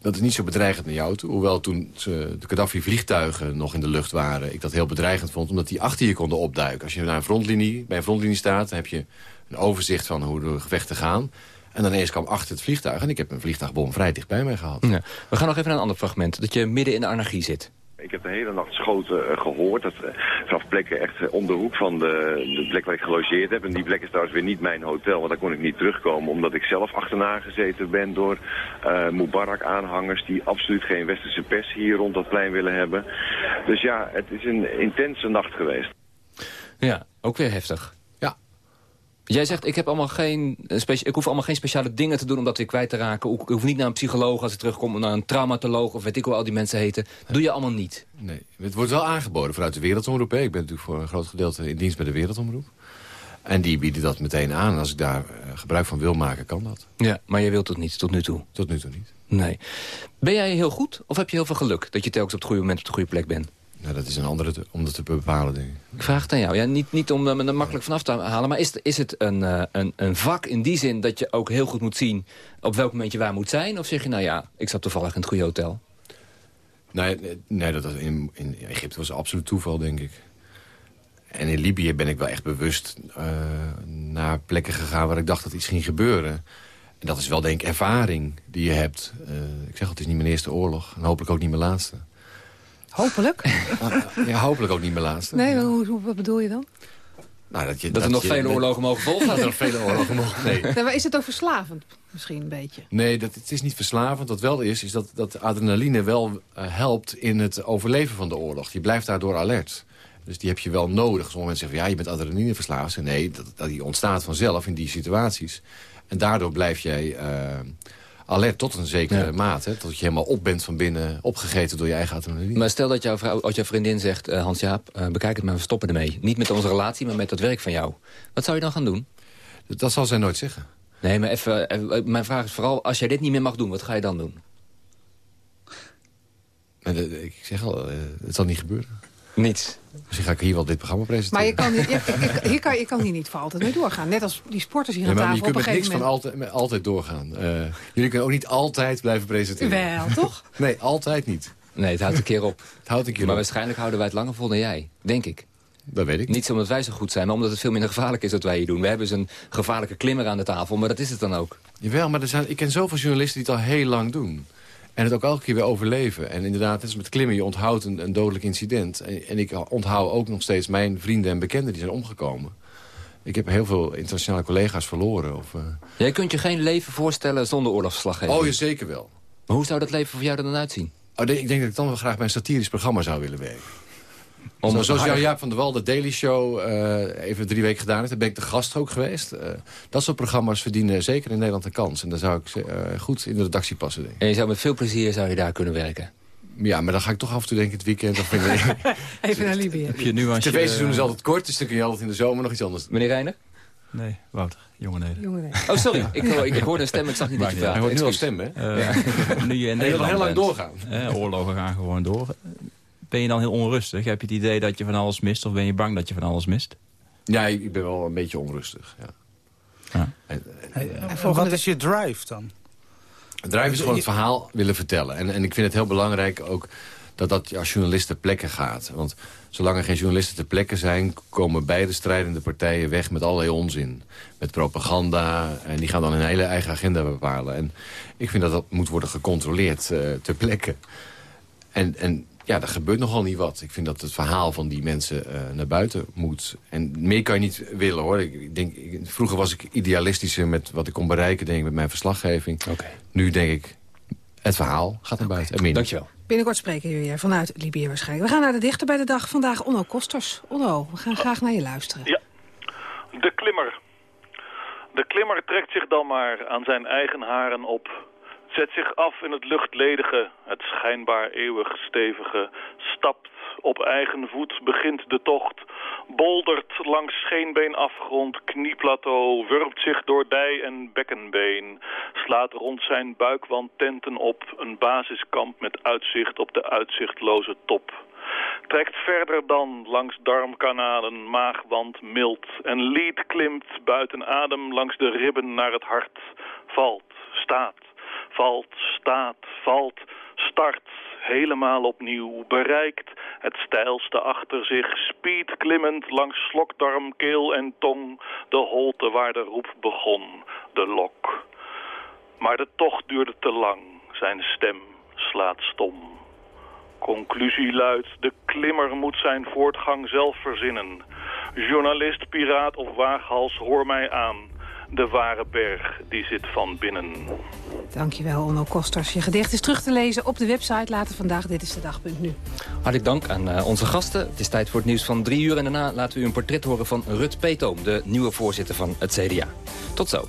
Dat is niet zo bedreigend naar jou toe. Hoewel toen de Gaddafi-vliegtuigen nog in de lucht waren... ik dat heel bedreigend vond, omdat die achter je konden opduiken. Als je naar een frontlinie, bij een frontlinie staat... dan heb je een overzicht van hoe de gevechten gaan. En dan ineens kwam achter het vliegtuig... en ik heb een vliegtuigbom vrij dicht bij mij gehad. Ja. We gaan nog even naar een ander fragment. Dat je midden in de anarchie zit. Ik heb de hele nacht schoten eh, gehoord. Dat, eh, vanaf plekken echt eh, om de hoek van de, de plek waar ik gelogeerd heb. En die plek is trouwens weer niet mijn hotel, want daar kon ik niet terugkomen. Omdat ik zelf achterna gezeten ben door Mubarak-aanhangers... die absoluut geen westerse pers hier rond dat plein willen hebben. Dus ja, het is een intense nacht geweest. Ja, ook weer heftig. Jij zegt, ik, heb allemaal geen, eh, ik hoef allemaal geen speciale dingen te doen om dat weer kwijt te raken. Ik hoef niet naar een psycholoog als ik terugkom, of naar een traumatoloog... of weet ik hoe al die mensen heten. Dat doe je allemaal niet. Nee, het wordt wel aangeboden vanuit de Wereldomroep. Hè. Ik ben natuurlijk voor een groot gedeelte in dienst bij de Wereldomroep. En die bieden dat meteen aan. Als ik daar eh, gebruik van wil maken, kan dat. Ja, maar je wilt het niet, tot nu toe. Tot nu toe niet. Nee. Ben jij heel goed of heb je heel veel geluk... dat je telkens op het goede moment op de goede plek bent? Nou, dat is een andere te- om dat te bepalen, denk ik. Ik vraag het aan jou. Ja, niet, niet om er makkelijk vanaf te halen, maar is, het- is het een, eh, een, een vak in die zin... dat je ook heel goed moet zien op welk moment je waar moet zijn? Of zeg je, nou ja, ik zat toevallig in het goede hotel? Nee, nee, dat was in, in Egypte was absoluut toeval, denk ik. En in Libië ben ik wel echt bewust eh, naar plekken gegaan... waar ik dacht dat iets ging gebeuren. En dat is wel, denk ik, ervaring die je hebt. Eh, ik zeg, het is niet mijn eerste oorlog. En hopelijk ook niet mijn laatste. Hopelijk. [LAUGHS] Ja, hopelijk ook niet mijn laatste. Nee, hoe, hoe- wat bedoel je dan? Nou, dat, je, Dat er nog je- vele oorlogen mogen volgen? [LAUGHS] Dat er nog vele oorlogen mogen, nee. [LAUGHS] Nee, maar is het ook verslavend? Misschien een beetje. Nee, dat, het is niet verslavend. Wat wel is, is dat, dat adrenaline wel eh, helpt in het overleven van de oorlog. Je blijft daardoor alert. Dus die heb je wel nodig. Sommige mensen zeggen, ja, je bent adrenalineverslaafd. Nee, dat, dat die ontstaat vanzelf in die situaties. En daardoor blijf jij uh, alert tot een zekere ja. mate. Tot je helemaal op bent van binnen, opgegeten door je eigen adrenaline. Maar stel dat jouw, vrouw, als jouw vriendin zegt, uh, Hans-Jaap, uh, bekijk het maar, we stoppen ermee. Niet met onze relatie, maar met dat werk van jou. Wat zou je dan gaan doen? Dat, dat zal zij nooit zeggen. Nee, maar even, even, mijn vraag is vooral, als jij dit niet meer mag doen, wat ga je dan doen? Ik zeg al, het zal niet gebeuren. Niets. Misschien ga ik hier wel dit programma presenteren. Maar je kan, je, hier, kan, je kan hier niet voor altijd mee doorgaan. Net als die sporters hier aan maar tafel. je kunt op met een niks van altijd, altijd doorgaan. Uh, jullie kunnen ook niet altijd blijven presenteren. Wel, toch? [LAUGHS] nee, altijd niet. Nee, het houdt een keer op. Het houdt een keer maar op. waarschijnlijk houden wij het langer vol dan jij. Denk ik. Dat weet ik. Niet omdat wij zo goed zijn, maar omdat het veel minder gevaarlijk is wat wij hier doen. We hebben zo'n gevaarlijke klimmer aan de tafel, maar dat is het dan ook. Jawel, maar er zijn, ik ken zoveel journalisten die het al heel lang doen. En het ook elke keer weer overleven. En inderdaad, het is met klimmen, je onthoudt een, een dodelijk incident. En, en, ik onthoud ook nog steeds mijn vrienden en bekenden die zijn omgekomen. Ik heb heel veel internationale collega's verloren. Of, uh... Jij kunt je geen leven voorstellen zonder oorlogsverslaggeving? Oh, je zeker wel. Maar hoe zou dat leven voor jou er dan uitzien? Oh, ik denk dat ik dan wel graag bij een satirisch programma zou willen werken. Om Zo, zoals jou, Jaap van der Wal, de Daily Show, uh, even drie weken gedaan heeft. Daar ben ik de gast ook geweest. Uh, dat soort programma's verdienen zeker in Nederland een kans. En daar zou ik uh, goed in de redactie passen. Denk ik. En je zou met veel plezier zou je daar kunnen werken? Ja, maar dan ga ik toch af en toe denken het weekend. Of [LAUGHS] even naar Libië. Heb je nu het tv-seizoen is altijd kort, dus dan kun je altijd in de zomer nog iets anders doen. Meneer Reiner? Nee, Wouter. Jonge Neder. Jonge Oh, sorry. Ik, ik, ik hoorde een stem, ik zag niet dat je praatte. Hij hoort nu al stemmen, hè? Uh, ja. [LAUGHS] nu je in Nederland heel lang doorgaan. Eh, oorlogen gaan gewoon door. Ben je dan heel onrustig? Heb je het idee dat je van alles mist? Of ben je bang dat je van alles mist? Ja, ik ben wel een beetje onrustig, ja. ja. En, en, en wat is je drive dan? Het drive is gewoon het verhaal willen vertellen. En, en ik vind het heel belangrijk ook dat dat als journalist ter plekke gaat. Want zolang er geen journalisten ter plekke zijn... komen beide strijdende partijen weg met allerlei onzin. Met propaganda. En die gaan dan hun hele eigen agenda bepalen. En ik vind dat dat moet worden gecontroleerd uh, ter plekke. En, en ja, er gebeurt nogal niet wat. Ik vind dat het verhaal van die mensen uh, naar buiten moet. En meer kan je niet willen, hoor. Ik denk, ik, vroeger was ik idealistischer met wat ik kon bereiken, denk ik, met mijn verslaggeving. Okay. Nu denk ik, het verhaal gaat naar buiten. Okay. Dankjewel. Binnenkort spreken jullie weer vanuit Libië waarschijnlijk. We gaan naar de dichter bij de dag. Vandaag Onno Kosters. Onno, we gaan graag naar je luisteren. Ja, de klimmer. De klimmer trekt zich dan maar aan zijn eigen haren op. Zet zich af in het luchtledige, het schijnbaar eeuwig stevige. Stapt op eigen voet, begint de tocht. Boldert langs scheenbeenafgrond, knieplateau. Wurpt zich door dij en bekkenbeen. Slaat rond zijn buikwand tenten op. Een basiskamp met uitzicht op de uitzichtloze top. Trekt verder dan langs darmkanalen, maagwand, mild. En lied klimt buiten adem langs de ribben naar het hart. Valt, staat, valt, staat, valt, start, helemaal opnieuw, bereikt het steilste achter zich, speed klimmend langs slokdarm, keel en tong, de holte waar de roep begon, de lok. Maar de tocht duurde te lang, zijn stem slaat stom. Conclusie luidt, de klimmer moet zijn voortgang zelf verzinnen. Journalist, piraat of waaghals, hoor mij aan. De ware berg, die zit van binnen. Dankjewel, Onno Kosters. Je gedicht is terug te lezen op de website later vandaag. Dit is de dag.nu. Hartelijk dank aan uh, onze gasten. Het is tijd voor het nieuws van drie uur. En daarna laten we u een portret horen van Rut Peetoom... de nieuwe voorzitter van het CDA. Tot zo.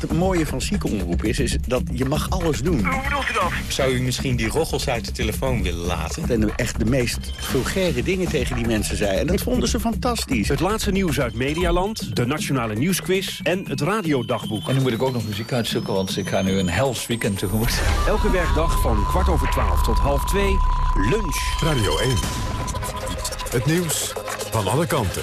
Wat het mooie van ziekenomroep is, is dat je mag alles doen. Hoe bedoelt u dat? Zou u misschien die roggels uit de telefoon willen laten? En echt de meest vulgaire dingen tegen die mensen zei. En dat vonden ze fantastisch. Het laatste nieuws uit Medialand, de Nationale Nieuwsquiz en het Radiodagboek. En nu moet ik ook nog muziek uitzoeken, want ik ga nu een hels weekend tegemoet. Elke werkdag van kwart over twaalf tot half twee, lunch. Radio 1. Het nieuws van alle kanten.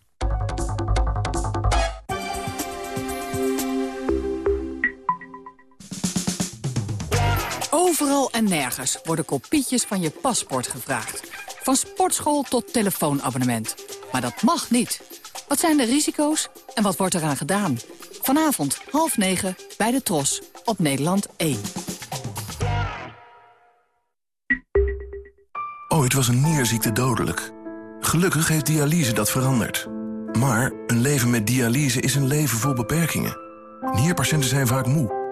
En nergens worden kopietjes van je paspoort gevraagd. Van sportschool tot telefoonabonnement. Maar dat mag niet. Wat zijn de risico's en wat wordt eraan gedaan? Vanavond half negen bij de Tros op Nederland 1. Ooit was een nierziekte dodelijk. Gelukkig heeft dialyse dat veranderd. Maar een leven met dialyse is een leven vol beperkingen. Nierpatiënten zijn vaak moe